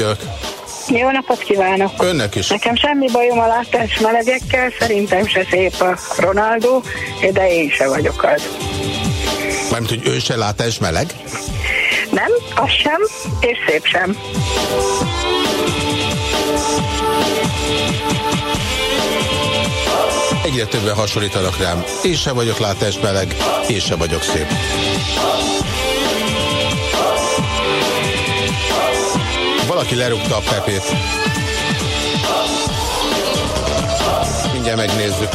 Figyelek. Jó napot kívánok! Önnek is. Nekem semmi bajom a látás melegekkel, szerintem se szép a Ronaldo, de én se vagyok az. Mármint, hogy ő se látás meleg? Nem, az sem, és szép sem. Egyre többen hasonlítanak rám. Én se vagyok látás meleg, én se vagyok szép. Valaki lerúgta a pepét. Mindjárt megnézzük.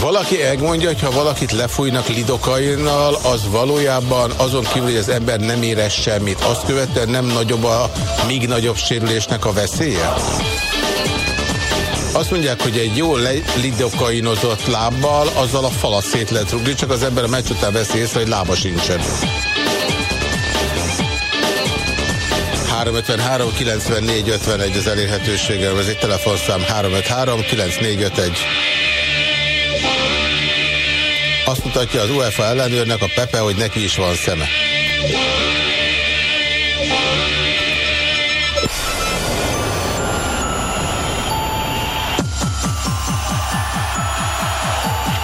Valaki elmondja, hogy ha valakit lefújnak lidokainnal, az valójában azon kívül, hogy az ember nem érez semmit. Azt követően nem nagyobb a még nagyobb sérülésnek a veszélye? Azt mondják, hogy egy jól lidokainozott lábbal azzal a falat szét lehet rúgni, csak az ember a meccs után veszi észre, hogy lába sincsen. 353 94 51 az elérhetőségem, ez egy telefonszám 353 9451. Azt mutatja az UEFA ellenőrnek a Pepe, hogy neki is van szeme.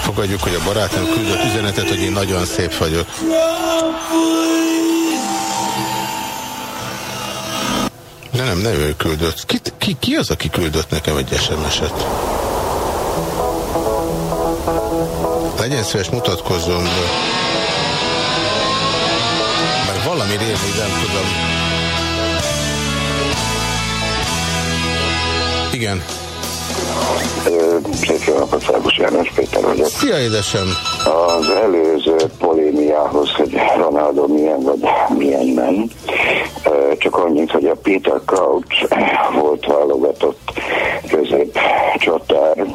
Fogadjuk, hogy a barátom küldött üzenetet, hogy én nagyon szép vagyok. De nem, nem ő küldött. Ki, ki, ki az, aki küldött nekem egy SMS-et? Legyen szíves, mutatkozzon be. Mert valami rémű, nem tudom. Igen. Szép jó napot, Szerbus János Péter vagyok. Szia, édesem! Az előző polémiához, hogy Ronaldo milyen vagy milyen nem, csak annyit, hogy a Peter Crouch volt válogatott közép csatár,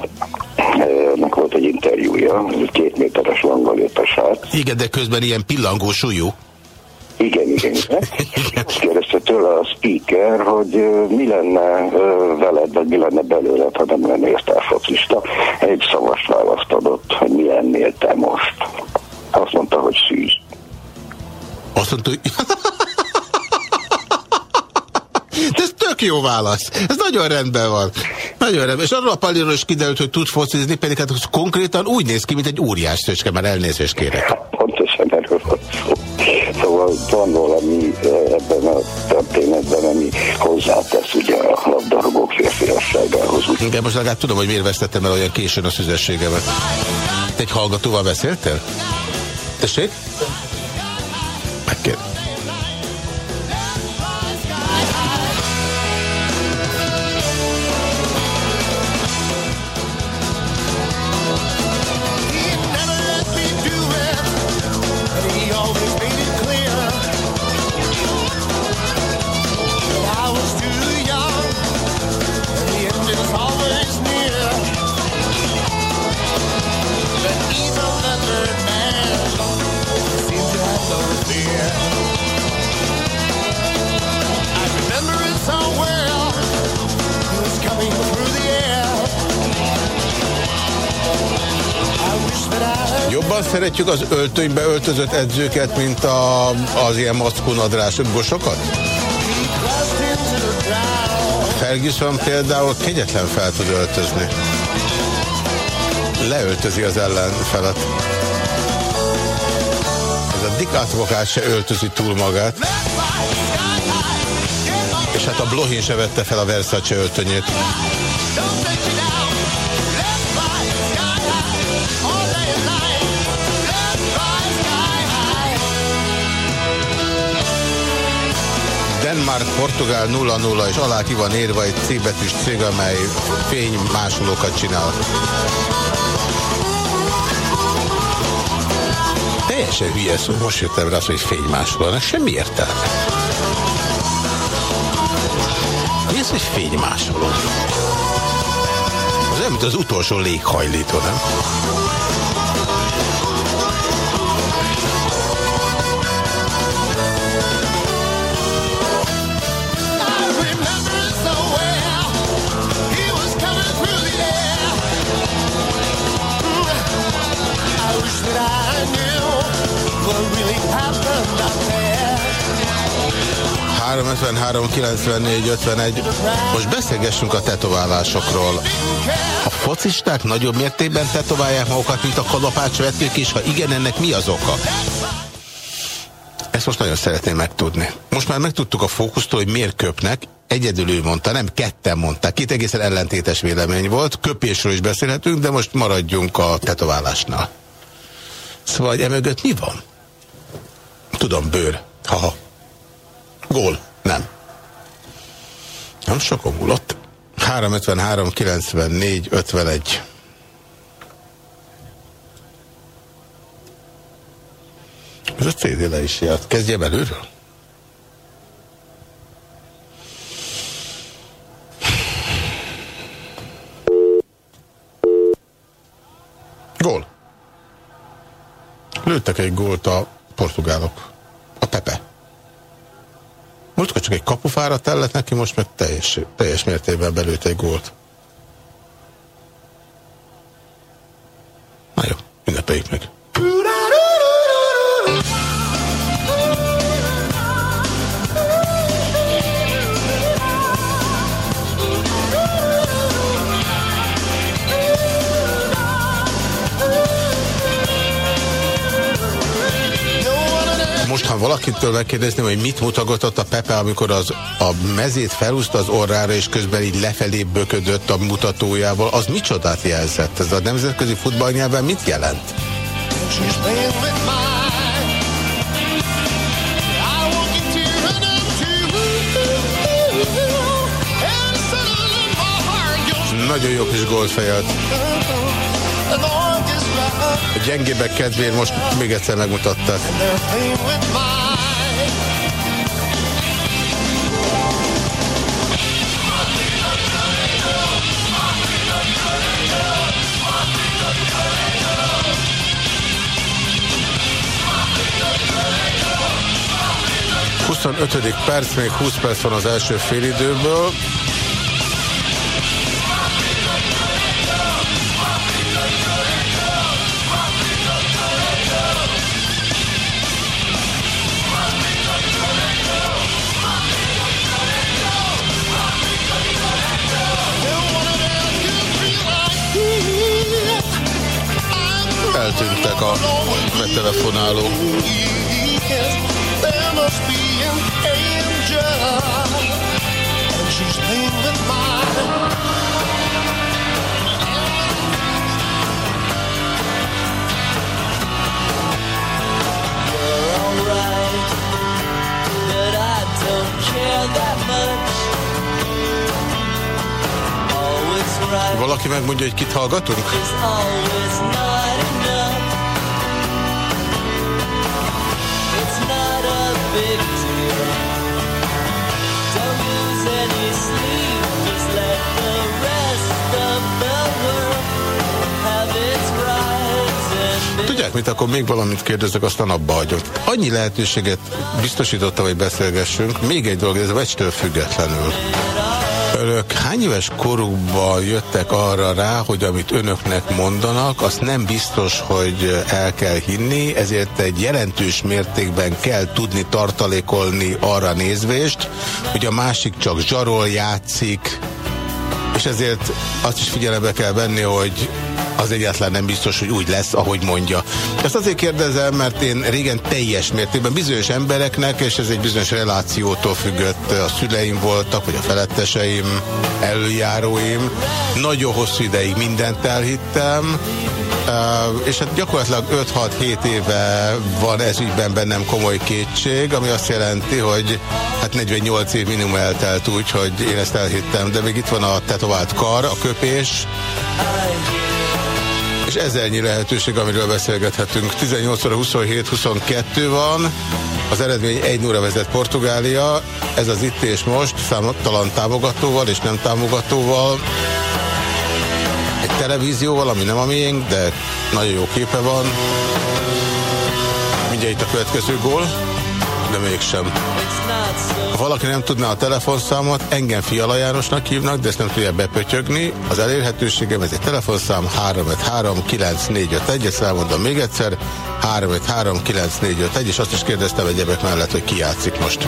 ennek volt egy interjúja, egy két méteres langgal jött a sát. Igen, de közben ilyen pillangó súlyú. Igen, igen, igen. Azt kérdezte tőle a speaker, hogy mi lenne veled, vagy mi lenne belőled, ha nem lennél sztárfocista. Egy szavas választ adott, hogy mi lennél te most. Azt mondta, hogy szűz. Azt mondta, hogy... De ez tök jó válasz. Ez nagyon rendben van. Nagyon rendben. És arról a paliról is kiderült, hogy tud focizni, pedig hát konkrétan úgy néz ki, mint egy óriás tőcske, már elnézést kérek. Pontosan erről van szó. Szóval van valami ö, ebben a történetben, ami hozzátesz ugye a labdarúgók férfiasságához. Igen, most legalább tudom, hogy miért vesztettem el olyan későn a szüzességemet. Te egy hallgatóval beszéltél? Tessék? Szeretjük az öltönybe öltözött edzőket, mint a, az ilyen maszkunadrás gosokat? Ferguson például kegyetlen fel tud öltözni. Leöltözi az ellenfelet. Ez a Dick Advocate se öltözi túl magát. És hát a Blohin se vette fel a Versace öltönyét. Denmark, Portugál 0-0, és alá ki van írva egy C betűs cég, amely fénymásolókat csinál. Teljesen hülye szó, most jöttem rá, hogy fénymásoló, ennek semmi értelme. Mi ez, hogy fénymásoló? Az olyan, mint az utolsó léghajlító, nem? 353 94 51. Most beszélgessünk a tetoválásokról. A focisták nagyobb mértékben tetoválják magukat, mint a kalapácsvetők, és ha igen, ennek mi az oka? Ezt most nagyon szeretném megtudni. Most már megtudtuk a fókusztól, hogy miért köpnek. Egyedül ő mondta, nem ketten mondták. Két egészen ellentétes vélemény volt. Köpésről is beszélhetünk, de most maradjunk a tetoválásnál. Szóval, hogy emögött mi van? Tudom, bőr. Haha. Gól. Nem. Nem sokon múlott. 353, 94, 51. Ez a CD le is járt. Kezdje belülről? Gól. Lőttek egy gólt a portugálok. Pepe. Múltkor csak egy kapufára tellett neki, most meg teljes, teljes mértékben belőtt egy gólt. Na jó, ünnepeljük meg. Most, ha valakitől megkérdezném, hogy mit mutogatott a Pepe, amikor az, a mezét felhúzta az orrára, és közben így lefelé böködött a mutatójával, az micsodát jelzett? Ez a nemzetközi futballnyelven mit jelent? Nagyon jó kis gólt fejelt. A gyengébbek kedvéért most még egyszer megmutatták. They're playing with mine. A 25. perc, még 20 perc van az első félidőből. Much. Always right Valaki megmondja, hogy kit hallgatunk? Mit, akkor még valamit kérdezek, aztán abba hagyom. Annyi lehetőséget biztosítottam, hogy beszélgessünk. Még egy dolog, ez a mecstől függetlenül. Önök hány éves korukban jöttek arra rá, hogy amit önöknek mondanak, azt nem biztos, hogy el kell hinni, ezért egy jelentős mértékben kell tudni tartalékolni arra nézvést, hogy a másik csak zsarol, játszik, és ezért azt is figyelembe kell venni, hogy az egyáltalán nem biztos, hogy úgy lesz, ahogy mondja. Ezt azért kérdezem, mert én régen teljes mértékben bizonyos embereknek, és ez egy bizonyos relációtól függött, a szüleim voltak, vagy a feletteseim, előjáróim. Nagyon hosszú ideig mindent elhittem, és hát gyakorlatilag 5-6-7 éve van ez ügyben bennem komoly kétség, ami azt jelenti, hogy hát 48 év minimum eltelt úgy, hogy én ezt elhittem, de még itt van a tetovált kar, a köpés, és ezernyi lehetőség, amiről beszélgethetünk. 18 óra 27-22 van, az eredmény 1 0 vezet Portugália, ez az itt és most, számtalan támogatóval és nem támogatóval, televízióval, ami nem a miénk, de nagyon jó képe van. Mindjárt itt a következő gól, de mégsem. Ha valaki nem tudná a telefonszámot, engem Fiala Jánosnak hívnak, de ezt nem tudja bepötyögni. Az elérhetőségem, ez egy telefonszám 353 9451, ezt elmondom még egyszer, 353 9451, és azt is kérdeztem egyebek mellett, hogy ki játszik most.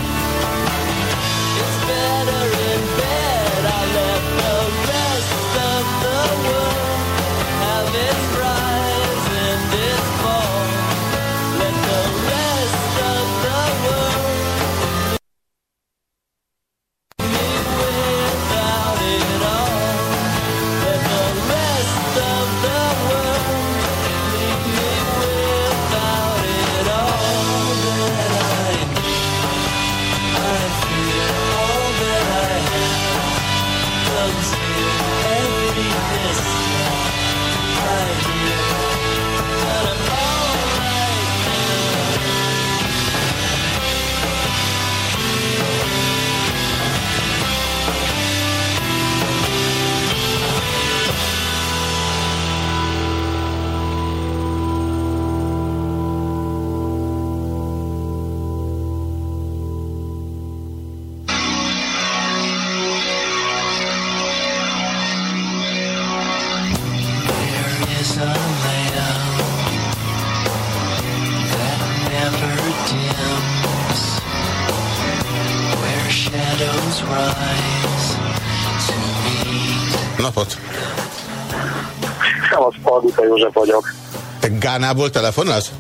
Gánából telefonálsz?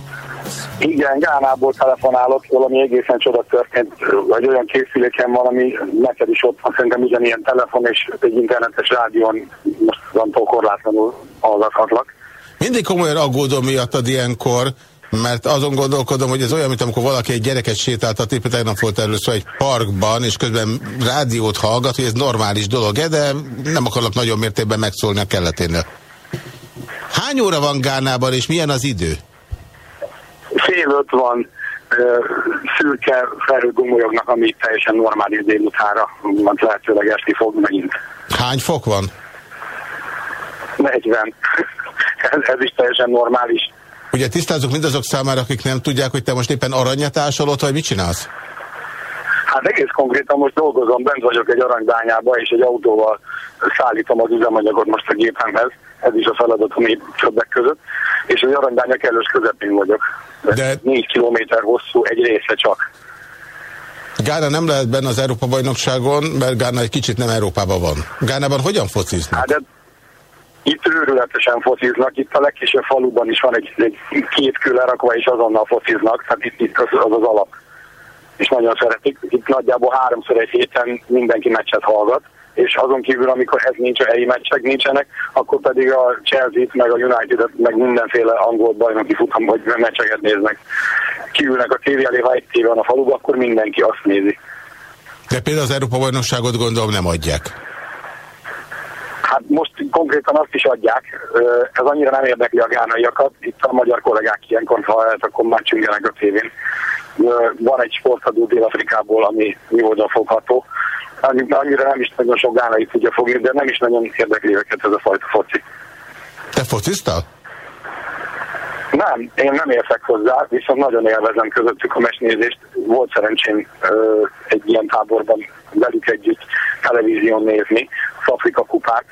Igen, Gánából telefonálok, valami egészen csoda történt, vagy olyan készüléken valami, neked is ott van szerintem ugyanilyen telefon, és egy internetes rádión most van korlátlanul hallgathatlak. Mindig komolyan aggódom miattad ilyenkor, mert azon gondolkodom, hogy ez olyan, mint amikor valaki egy gyereket sétáltat, éppen tegnap volt szó egy parkban, és közben rádiót hallgat, hogy ez normális dolog-e, de nem akarok nagyon mértékben megszólni a kelleténél. Hány óra van Gánában, és milyen az idő? Fél öt van, szürke felhők gomolyognak, ami teljesen normális délutánra, mert lehetőleg esni fog megint. Hány fok van? 40. ez, ez is teljesen normális. Ugye tisztázok mindazok számára, akik nem tudják, hogy te most éppen aranyat ásolod, vagy mit csinálsz? Hát egész konkrétan most dolgozom, bent vagyok egy aranybányába, és egy autóval szállítom az üzemanyagot most a gépemhez. Ez is a feladatom így többek között. És az aranybánya kellős közepén vagyok. De... Négy kilométer hosszú, egy része csak. Gána nem lehet benne az Európa-bajnokságon, mert Gána egy kicsit nem Európában van. Gánában hogyan fociznak? Hát de itt őrületesen fociznak, itt a legkisebb faluban is van egy, egy két kő lerakva, és azonnal fociznak, tehát itt, itt az, az az alap. És nagyon szeretik. Itt nagyjából háromszor egy héten mindenki meccset hallgat, és azon kívül, amikor ez nincs, a helyi meccsek nincsenek, akkor pedig a Chelsea-t, meg a United-et, meg mindenféle angol bajnoki futam, hogy meccseket néznek. Kiülnek a tévé elé, ha egy tévé van a faluban, akkor mindenki azt nézi. De például az Európa-bajnokságot gondolom nem adják. Hát most konkrétan azt is adják, ez annyira nem érdekli a gánaiakat, itt a magyar kollégák ilyenkor, ha lehet, akkor már csüngenek a tévén. Van egy sportadó Dél-Afrikából, ami józan fogható. Annyi- Annyira nem is nagyon sok gánai tudja fogni, de nem is nagyon érdekli őket ez a fajta foci. Te fociztál? Nem, én nem értek hozzá, viszont nagyon élvezem közöttük a mesnézést. Volt szerencsém ö, egy ilyen táborban velük együtt televízión nézni az Afrika kupát,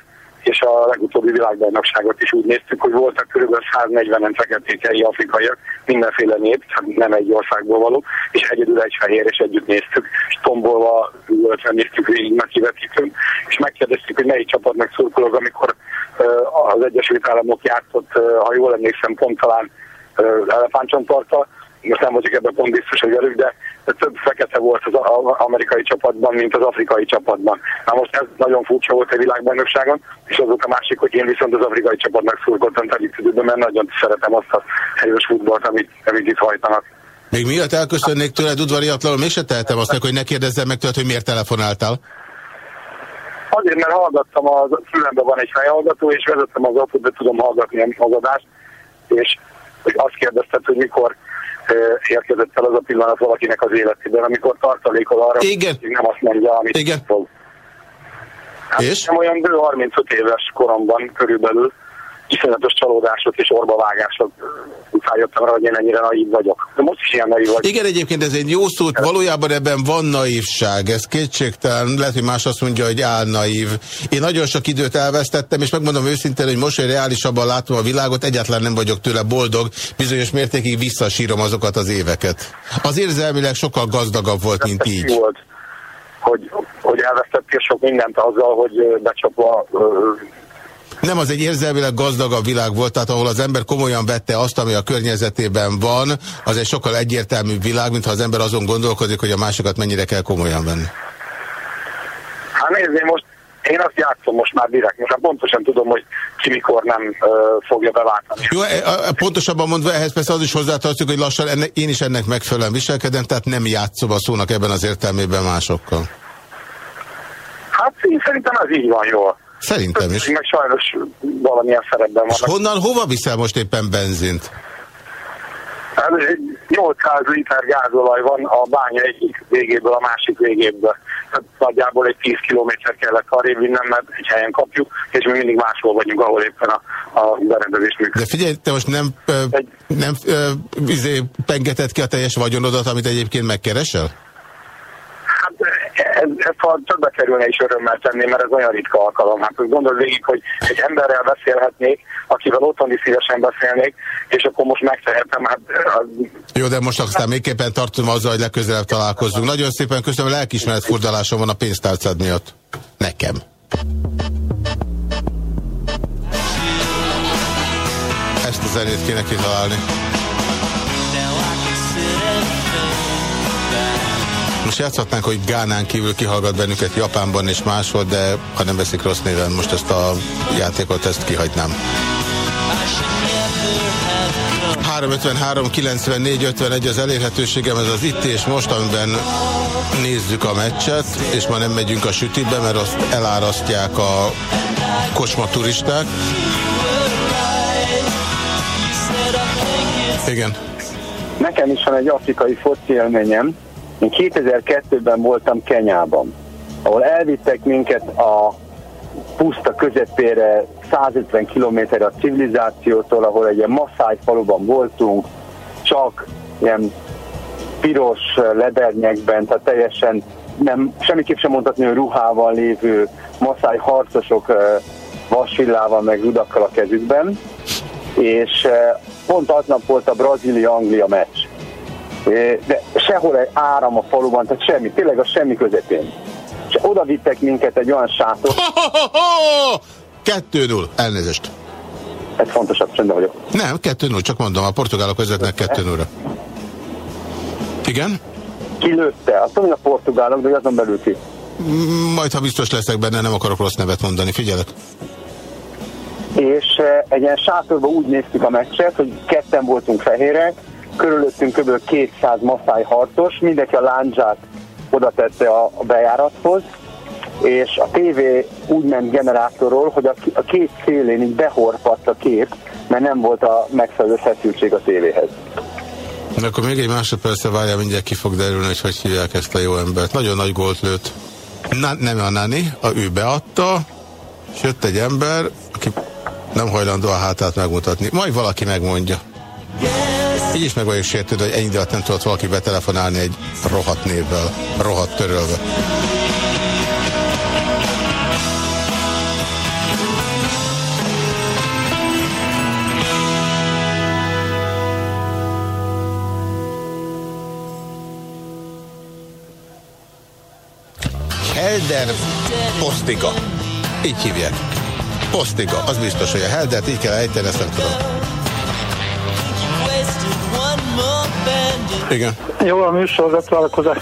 és a legutóbbi világbajnokságot is úgy néztük, hogy voltak kb. 140-en feketékei afrikaiak, mindenféle nép, hát nem egy országból való, és egyedül egy fehér, és együtt néztük, és tombolva ülve néztük végig meg kivetítőn, és megkérdeztük, hogy melyik csapatnak szurkolok, amikor az Egyesült Államok játszott, ha jól emlékszem, pont talán elefántcsontparttal, most nem vagyok ebben pont biztos, hogy velük, de több fekete volt az amerikai csapatban, mint az afrikai csapatban. Na most ez nagyon furcsa volt a világbajnokságon, és az volt a másik, hogy én viszont az afrikai csapatnak szurkoltam teli időben, mert nagyon szeretem azt a erős futballt, amit, amit itt hajtanak. Még miatt elköszönnék tőled udvariatlanul, mégse tehetem azt hogy ne kérdezzem meg tőled, hogy miért telefonáltál. Azért, mert hallgattam, a fülemben van egy fejhallgató, és vezettem az autót, de tudom hallgatni az adást, és hogy azt kérdezted, hogy mikor érkezett el az a pillanat valakinek az életében, amikor tartalékol arra, Igen. hogy nem azt mondja, amit Igen. fog. Hát És? Nem olyan bő 35 éves koromban körülbelül iszonyatos csalódások és orbavágások után jöttem rá, hogy én ennyire naív vagyok. De most is ilyen naív vagyok. Igen, egyébként ez egy jó szó, valójában ebben van naívság, ez kétségtelen, lehet, hogy más azt mondja, hogy álnaív. Én nagyon sok időt elvesztettem, és megmondom őszintén, hogy most, hogy reálisabban látom a világot, egyáltalán nem vagyok tőle boldog, bizonyos mértékig visszasírom azokat az éveket. Az érzelmileg sokkal gazdagabb volt, mint Mi így. volt, hogy, hogy elvesztettél sok mindent azzal, hogy becsapva Nem, az egy érzelmileg gazdagabb világ volt, tehát ahol az ember komolyan vette azt, ami a környezetében van, az egy sokkal egyértelműbb világ, mintha az ember azon gondolkodik, hogy a másikat mennyire kell komolyan venni. Hát nézd, én most én azt játszom most már direkt, most már pontosan tudom, hogy ki mikor nem ö, fogja beváltani. Jó, e- pontosabban mondva ehhez persze az is hozzátartozik, hogy lassan enne, én is ennek megfelelően viselkedem, tehát nem játszom a szónak ebben az értelmében másokkal. Hát én szerintem ez így van jól. Szerintem is. Meg sajnos valamilyen szerepben vannak. honnan, hova viszel most éppen benzint? Hát egy 800 liter gázolaj van a bánya egyik végéből a másik végéből. Tehát nagyjából egy 10 kilométer kellett arrébb vinnem, mert egy helyen kapjuk, és mi mindig máshol vagyunk, ahol éppen a, a berendezés működik. De figyelj, te most nem, ö, nem ö, izé, pengeted ki a teljes vagyonodat, amit egyébként megkeresel? Ez, ha többbe kerülne is örömmel tenni, mert ez olyan ritka alkalom. Hát gondolj végig, hogy egy emberrel beszélhetnék, akivel otthon is szívesen beszélnék, és akkor most megtehetem, hát az Jó, de most aztán végképpen tartom azzal, hogy legközelebb találkozzunk. Nagyon szépen köszönöm, lelkismeret furdalásom van a pénztárcád miatt. Nekem. Ezt a zenét kéne kitalálni. Most játszhatnánk, hogy Gánán kívül kihallgat bennünket Japánban és máshol, de ha nem veszik rossz néven, most ezt a játékot, ezt kihagynám. 353 94 51 az elérhetőségem, ez az itt és most, amiben nézzük a meccset, és ma nem megyünk a sütibe, mert azt elárasztják a kocsma turisták. Igen. Nekem is van egy afrikai foci élményem. Én 2002-ben voltam Kenyában, ahol elvittek minket a puszta közepére 150 kilométerre a civilizációtól, ahol egy ilyen masszáj faluban voltunk, csak ilyen piros ledernyekben, tehát teljesen nem, semmiképp sem mondhatni, hogy ruhával lévő masszáj harcosok vasvillával meg rudakkal a kezükben, és pont aznap volt a Brazília-Anglia meccs. De sehol egy áram a faluban, tehát semmi, tényleg a semmi közepén. És oda vittek minket egy olyan sátor. 2-0, elnézést. Ez fontosabb, csendben vagyok. Nem, 2-0, csak mondom, a portugálok vezetnek 2-0-ra. Igen? Kilőtte, azt hogy a portugálok, de azon belül ki. Mm, Majd, ha biztos leszek benne, nem akarok rossz nevet mondani, figyelek. És eh, egy ilyen sátorban úgy néztük a meccset, hogy ketten voltunk fehérek, körülöttünk kb. 200 masszáj harcos, mindenki a lándzsát oda tette a, bejárathoz, és a tévé úgy ment generátorról, hogy a, két szélén így behorpadt a kép, mert nem volt a megfelelő feszültség a tévéhez. Na, akkor még egy másodpercre várjál, mindjárt ki fog derülni, hogy hogy hívják ezt a jó embert. Nagyon nagy gólt lőtt. Na, nem a Nani, a ő beadta, és jött egy ember, aki nem hajlandó a hátát megmutatni. Majd valaki megmondja. Így is meg vagyok sértődve, hogy ennyi alatt nem tudott valaki betelefonálni egy rohadt névvel, rohadt törölve. Helder Postiga. Így hívják. Postiga, az biztos, hogy a Heldert így kell ejteni, ezt nem tudom. Igen. Jó, a műsor, gratulálkozás.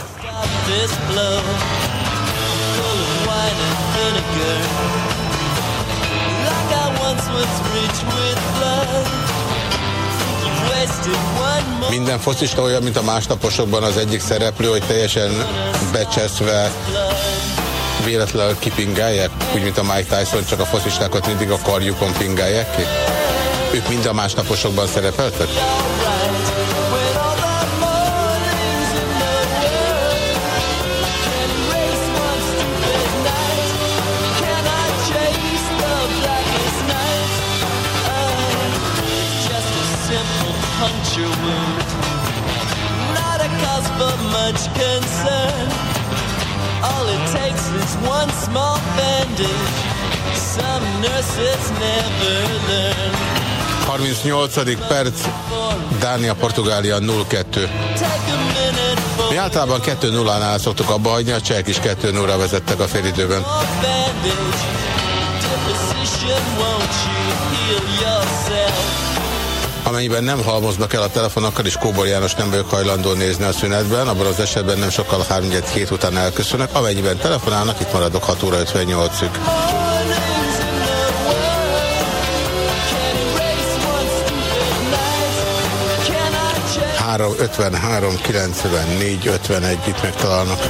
Minden focista olyan, mint a másnaposokban az egyik szereplő, hogy teljesen becseszve véletlenül kipingálják, úgy, mint a Mike Tyson, csak a focistákat mindig a karjukon pingálják ki. Ők mind a másnaposokban szerepeltek? One small bandage. Some nurses never learn. 38. perc, Dánia, Portugália 0-2. Mi általában 2-0-nál szoktuk abba hagyni, a csehek is 2-0-ra vezettek a félidőben. Amennyiben nem halmoznak el a telefonokkal, és Kóbor János nem vagyok hajlandó nézni a szünetben, abban az esetben nem sokkal 3 hét után elköszönök. Amennyiben telefonálnak, itt maradok 6 óra 58-ig. 3, 53, 94, 51, itt megtalálnak.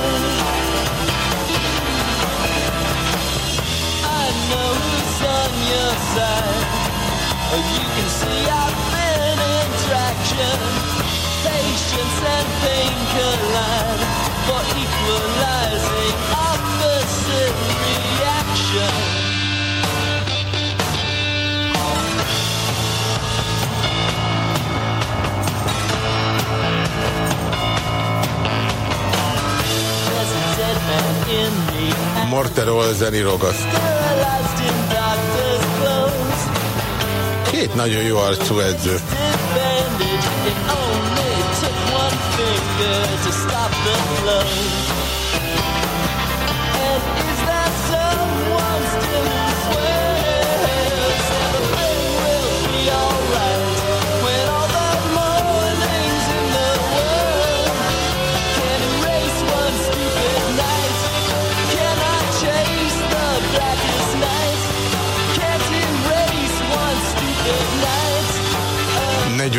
Morterol clothes. Két nagyon jó arcú edző.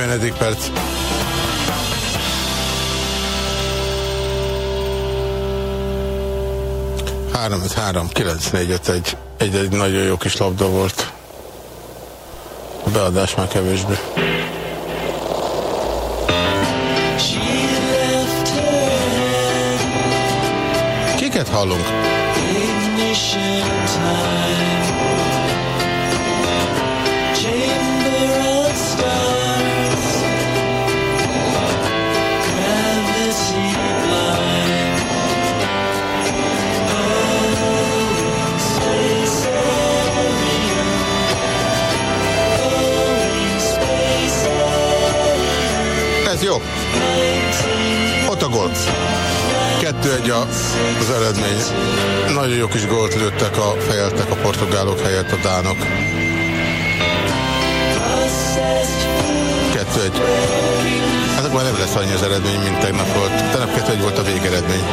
40. perc. Három, három, kilenc, négy, egy, egy, egy nagyon jó kis labda volt. A beadás már kevésbé. Kiket hallunk? Az eredmény. Nagyon jó kis gólt lőttek a fejeltek a portugálok helyett a dánok. Kettő egy. Hát akkor már nem lesz annyi az eredmény, mint tegnap volt. Tegnap kettő egy volt a végeredmény.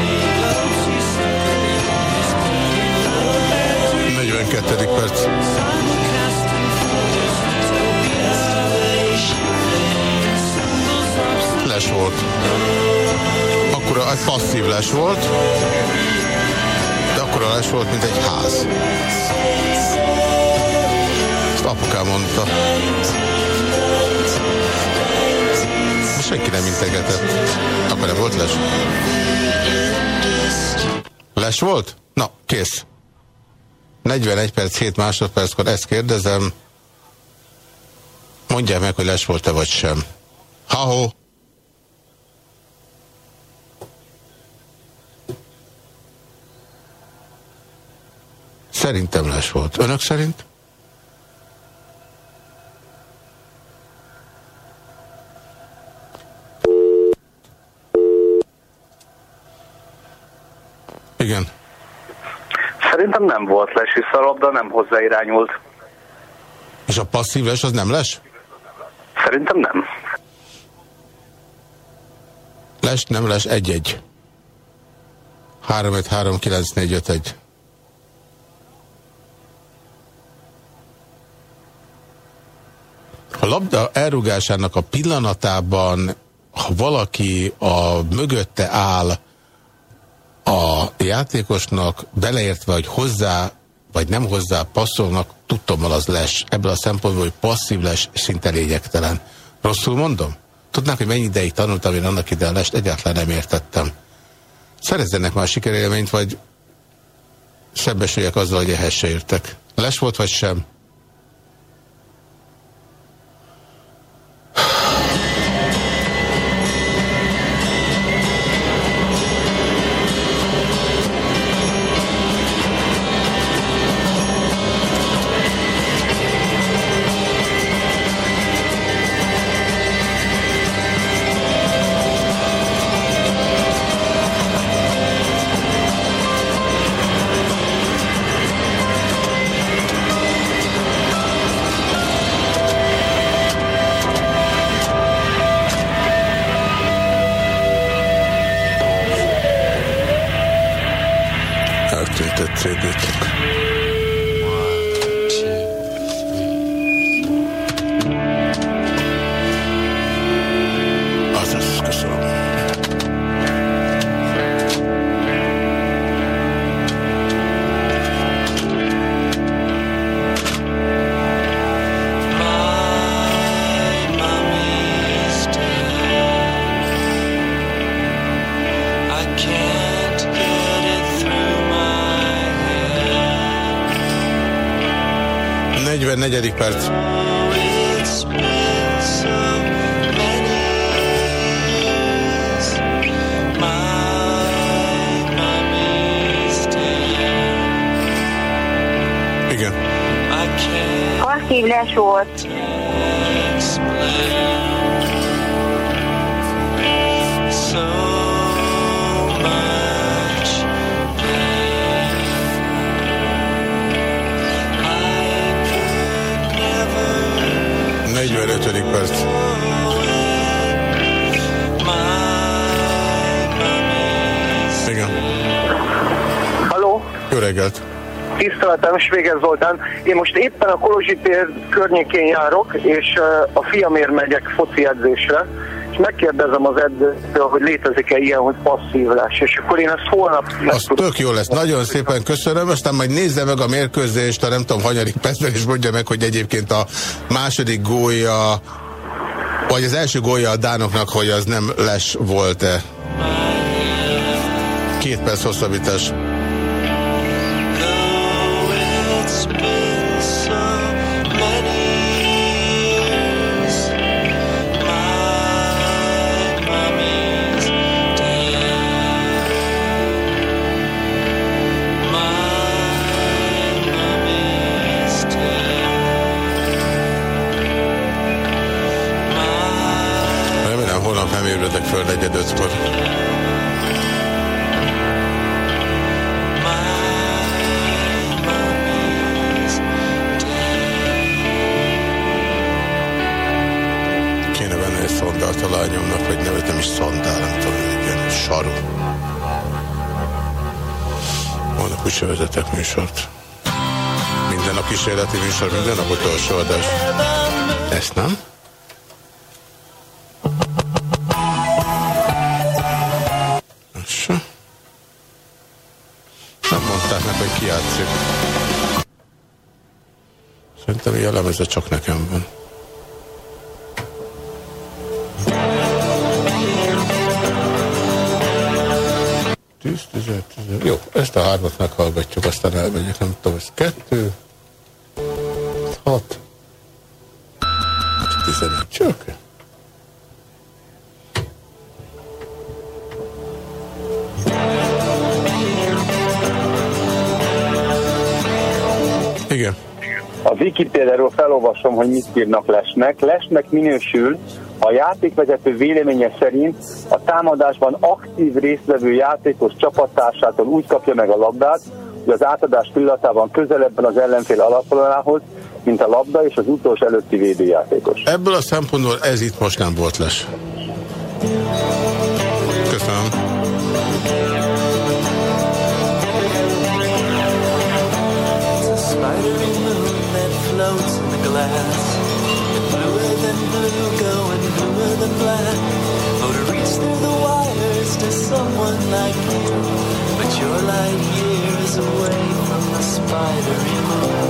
42. perc. Les volt. Akkor egy passzív les volt, de akkor a les volt, mint egy ház. Ezt apukám mondta. De senki nem integetett. Akkor nem volt les? Les volt? Na, kész. 41 perc, 7 másodperckor ezt kérdezem. Mondják meg, hogy les volt-e vagy sem. Ha-ho! Szerintem les volt. Önök szerint? Igen. Szerintem nem volt les, hisz a labda nem hozzáirányult. És a passzív les az nem les? Szerintem nem. Les, nem les, egy-egy. 3 A elrugásának a pillanatában, ha valaki a mögötte áll a játékosnak, beleértve, hogy hozzá vagy nem hozzá passzolnak, tudtommal az lesz. Ebből a szempontból, hogy passzív lesz, szinte lényegtelen. Rosszul mondom? Tudnák, hogy mennyi ideig tanultam én annak idején lest, egyáltalán nem értettem. Szerezzenek már sikerélményt, vagy sebbesüljek azzal, hogy ehhez se értek. Les volt, vagy sem? 061 Jó reggelt. Tiszteletem, Svéger Zoltán. Én most éppen a Kolozsi tér környékén járok, és a fiamért megyek foci edzésre, és megkérdezem az edzőtől, hogy létezik-e ilyen, hogy passzívlás, és akkor én ezt holnap Az tök jó lesz. Nagyon szépen köszönöm. Aztán majd nézze meg a mérkőzést, a nem tudom, hanyadik percben, és mondja meg, hogy egyébként a második gólya, vagy az első gólya a Dánoknak, hogy az nem les volt-e. Két perc hosszabbítás. Ébredek föl negyed ötkor. Kéne venni egy szondált a lányomnak, vagy nevet nem is szondál, nem tudom, ilyen saru. Holnap úgyse vezetek műsort. Minden nap kísérleti műsor, minden nap utolsó adás. Ezt nem? Lemeze csak nekem van. Tíz, tizenöt, tizenöt. Jó, ezt a hármat meghallgatjuk, aztán elmegyek, nem tudom, ez kettő, Felolvasom, hogy mit írnak lesnek. Lesnek minősül a játékvezető véleménye szerint a támadásban aktív résztvevő játékos csapattársától úgy kapja meg a labdát, hogy az átadás pillanatában közelebben az ellenfél alapvonalához, mint a labda és az utolsó előtti védőjátékos. Ebből a szempontból ez itt most nem volt les. by the remote.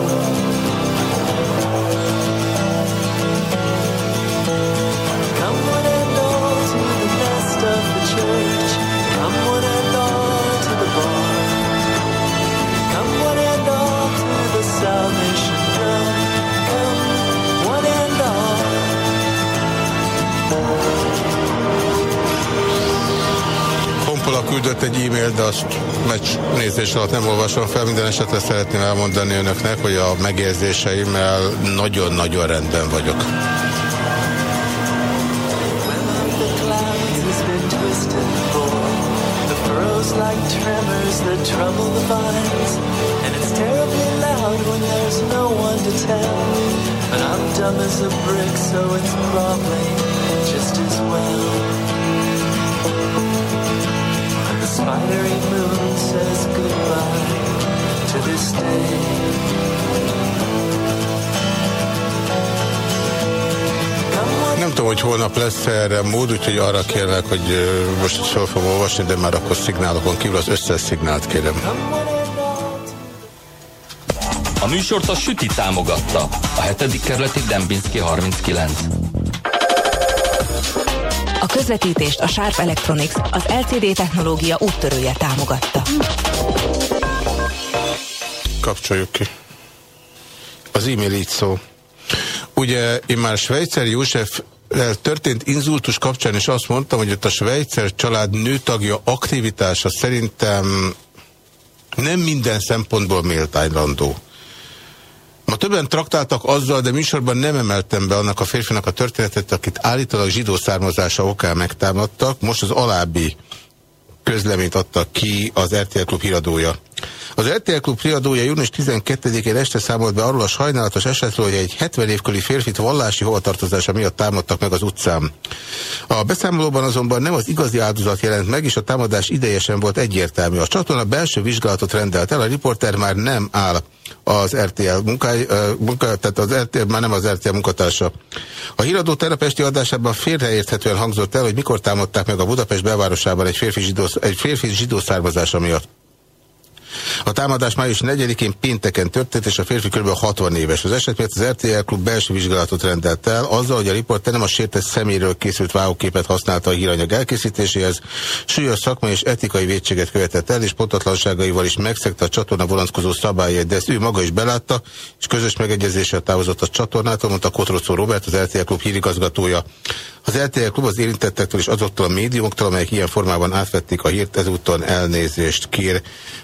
Küldött egy e-mail, de azt meccs nézés alatt nem olvasom fel. Minden esetre szeretném elmondani önöknek, hogy a megérzéseimmel nagyon-nagyon rendben vagyok. Brick, so. Spidery moon says goodbye to this day. Nem tudom, hogy holnap lesz erre mód, úgyhogy arra kérlek, hogy most fel fogom olvasni, de már akkor szignálokon kívül az összes szignált kérem. A műsort a Süti támogatta. A hetedik kerületi Dembinski 39. Közvetítést a Sharp Electronics, az LCD technológia úttörője támogatta. Kapcsoljuk ki. Az e-mail így szól. Ugye én már Svejcer József történt inzultus kapcsán is azt mondtam, hogy ott a Svejcer család nőtagja aktivitása szerintem nem minden szempontból méltánylandó. Ma többen traktáltak azzal, de műsorban nem emeltem be annak a férfinak a történetet, akit állítólag zsidó származása okán megtámadtak. Most az alábbi közleményt adta ki az RTL Klub híradója. Az RTL Klub híradója június 12-én este számolt be arról a sajnálatos esetről, hogy egy 70 év körüli férfit vallási hovatartozása miatt támadtak meg az utcán. A beszámolóban azonban nem az igazi áldozat jelent meg, és a támadás idejesen volt egyértelmű. A csatorna belső vizsgálatot rendelt el, a riporter már nem áll az RTL munkáj, munka, tehát az RTL már nem az RTL munkatársa. A híradó terapesti adásában félreérthetően hangzott el, hogy mikor támadták meg a Budapest belvárosában egy férfi zsidó, egy férfi zsidó származása miatt. A támadás május 4-én pénteken történt, és a férfi kb. 60 éves. Az eset miatt az RTL klub belső vizsgálatot rendelt el, azzal, hogy a riporter nem a sértett szeméről készült vágóképet használta a híranyag elkészítéséhez, súlyos szakmai és etikai vétséget követett el, és pontatlanságaival is megszegte a csatorna vonatkozó szabályait, de ezt ő maga is belátta, és közös megegyezéssel távozott a csatornától, mondta Kotrocó Robert, az RTL klub hírigazgatója. Az RTL klub az érintettektől és azoktól a médiumoktól, amelyek ilyen formában átvették a hírt, ezúton elnézést kér.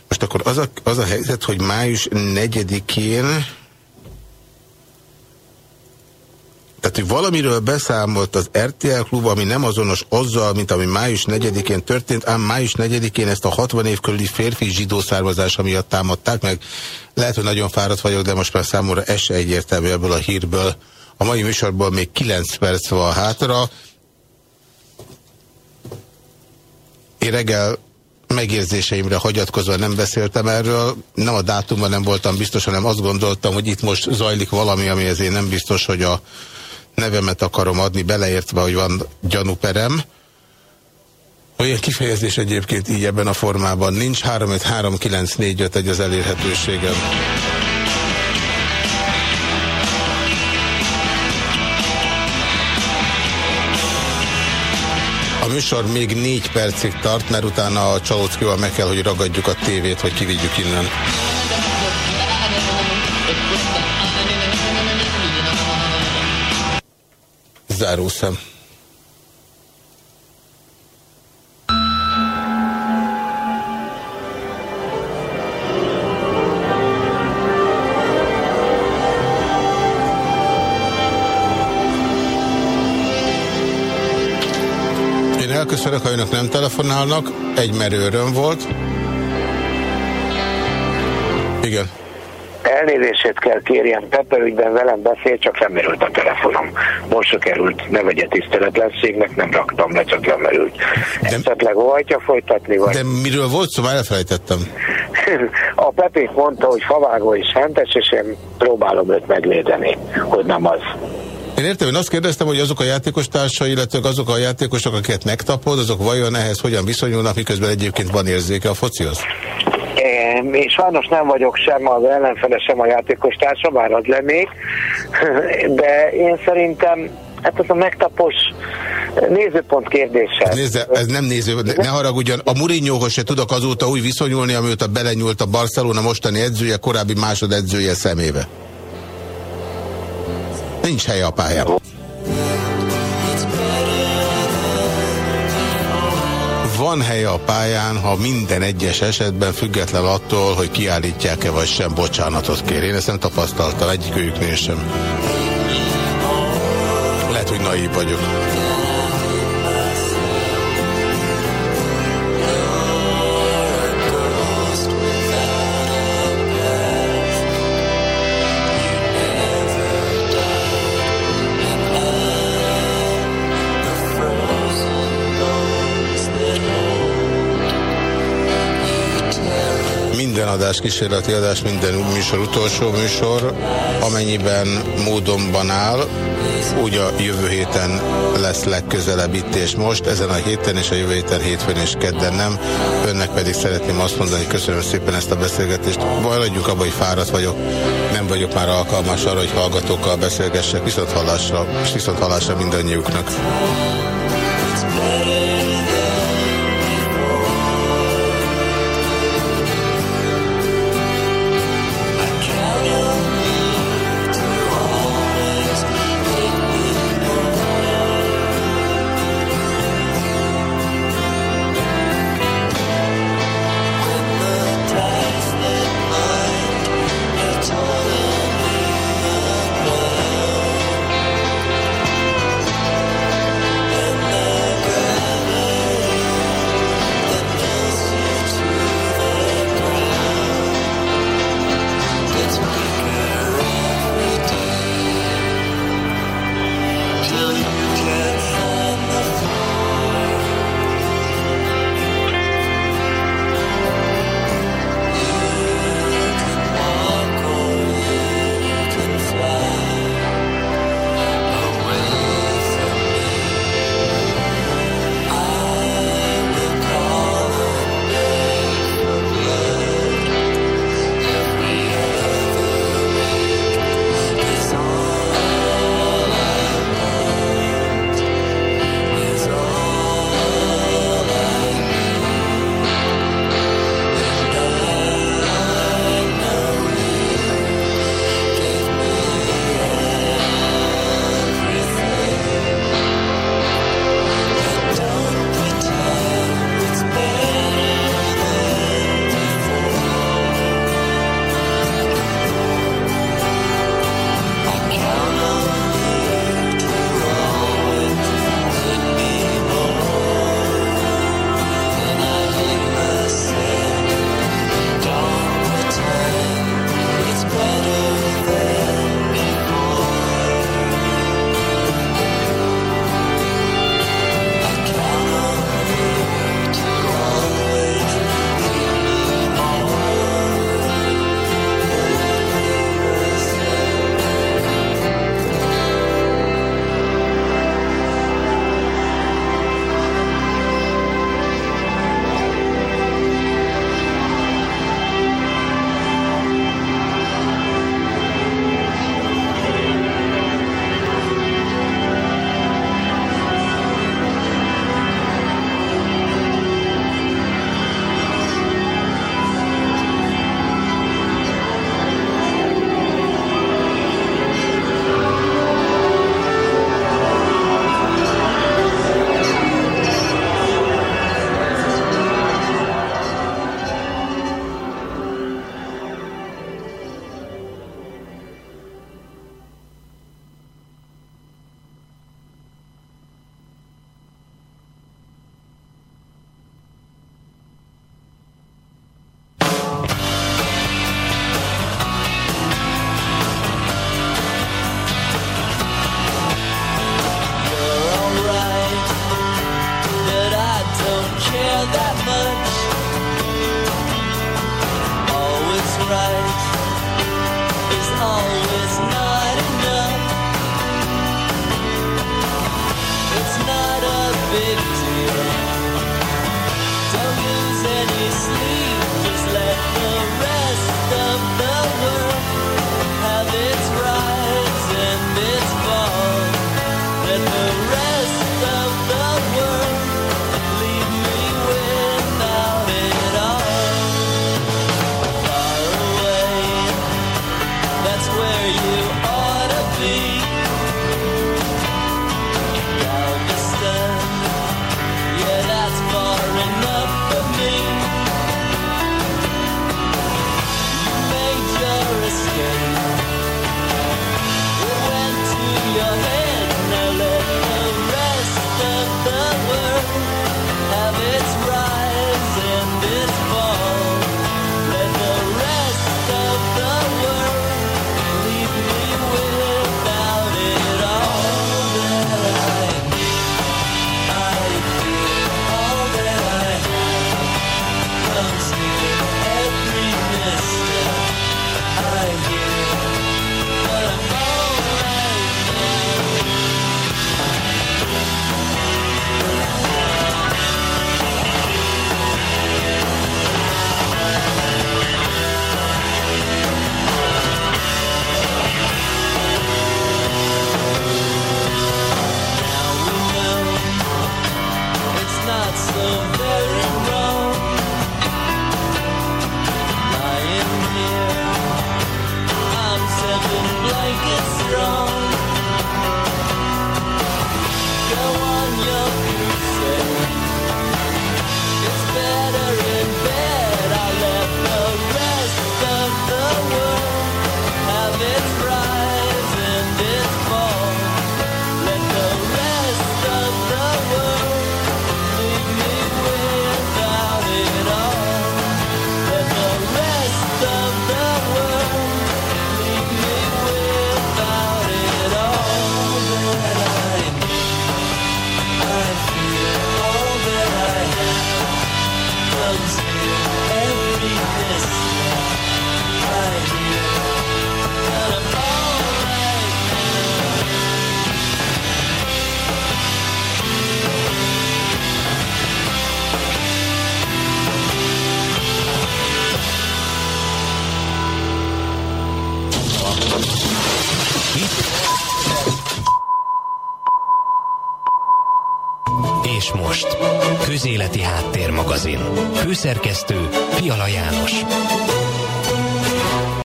Most akkor az a, az a helyzet, hogy május 4-én tehát, hogy valamiről beszámolt az RTL klub, ami nem azonos azzal, mint ami május 4-én történt, ám május 4-én ezt a 60 év körüli férfi zsidó származása miatt támadták meg. Lehet, hogy nagyon fáradt vagyok, de most már számomra ez se egyértelmű ebből a hírből. A mai műsorból még 9 perc van hátra. Én reggel megérzéseimre hagyatkozva nem beszéltem erről. Nem a dátumban nem voltam biztos, hanem azt gondoltam, hogy itt most zajlik valami, ami ezért nem biztos, hogy a nevemet akarom adni, beleértve, hogy van gyanúperem. Olyan kifejezés egyébként így ebben a formában nincs. 3539451 egy az elérhetőségem. A műsor még négy percig tart, mert utána a Csalóckival meg kell, hogy ragadjuk a tévét, hogy kivigyük innen. Zárószem. Én elköszönök, ha önök nem telefonálnak. Egy merő öröm volt. Igen. Elnézését kell kérjem, Pepe ügyben velem beszél, csak lemerült a telefonom. Most se került, ne vegye tiszteletlenségnek, nem raktam le, csak lemerült. De... Esetleg óhajtja folytatni, vagy? De miről volt szó, már elfelejtettem. A Pepé mondta, hogy favágó és hentes, és én próbálom őt megvédeni, hogy nem az. Én értem, én azt kérdeztem, hogy azok a játékos társai, illetve azok a játékosok, akiket megtapod, azok vajon ehhez hogyan viszonyulnak, miközben egyébként van érzéke a focihoz? Én, sajnos nem vagyok sem az ellenfele, sem a játékos társa, bár az lennék, de én szerintem hát ez a megtapos nézőpont kérdése. Nézze, ez nem néző, ne, haragudjon. A Mourinhohoz se tudok azóta úgy viszonyulni, amióta belenyúlt a Barcelona mostani edzője, korábbi másodedzője szemébe. Nincs helye a pályán. Van helye a pályán, ha minden egyes esetben független attól, hogy kiállítják-e vagy sem, bocsánatot kér. Én ezt nem tapasztaltam egyikőjüknél sem. Lehet, hogy naív vagyok. Minden adás kísérleti adás, minden műsor utolsó műsor, amennyiben módonban áll, úgy a jövő héten lesz legközelebb itt és most, ezen a héten és a jövő héten hétfőn és kedden nem. Önnek pedig szeretném azt mondani, köszönöm szépen ezt a beszélgetést. Maradjunk abban, hogy fáradt vagyok, nem vagyok már alkalmas arra, hogy hallgatókkal beszélgessek, viszont hallásra, viszont hallásra mindannyiuknak.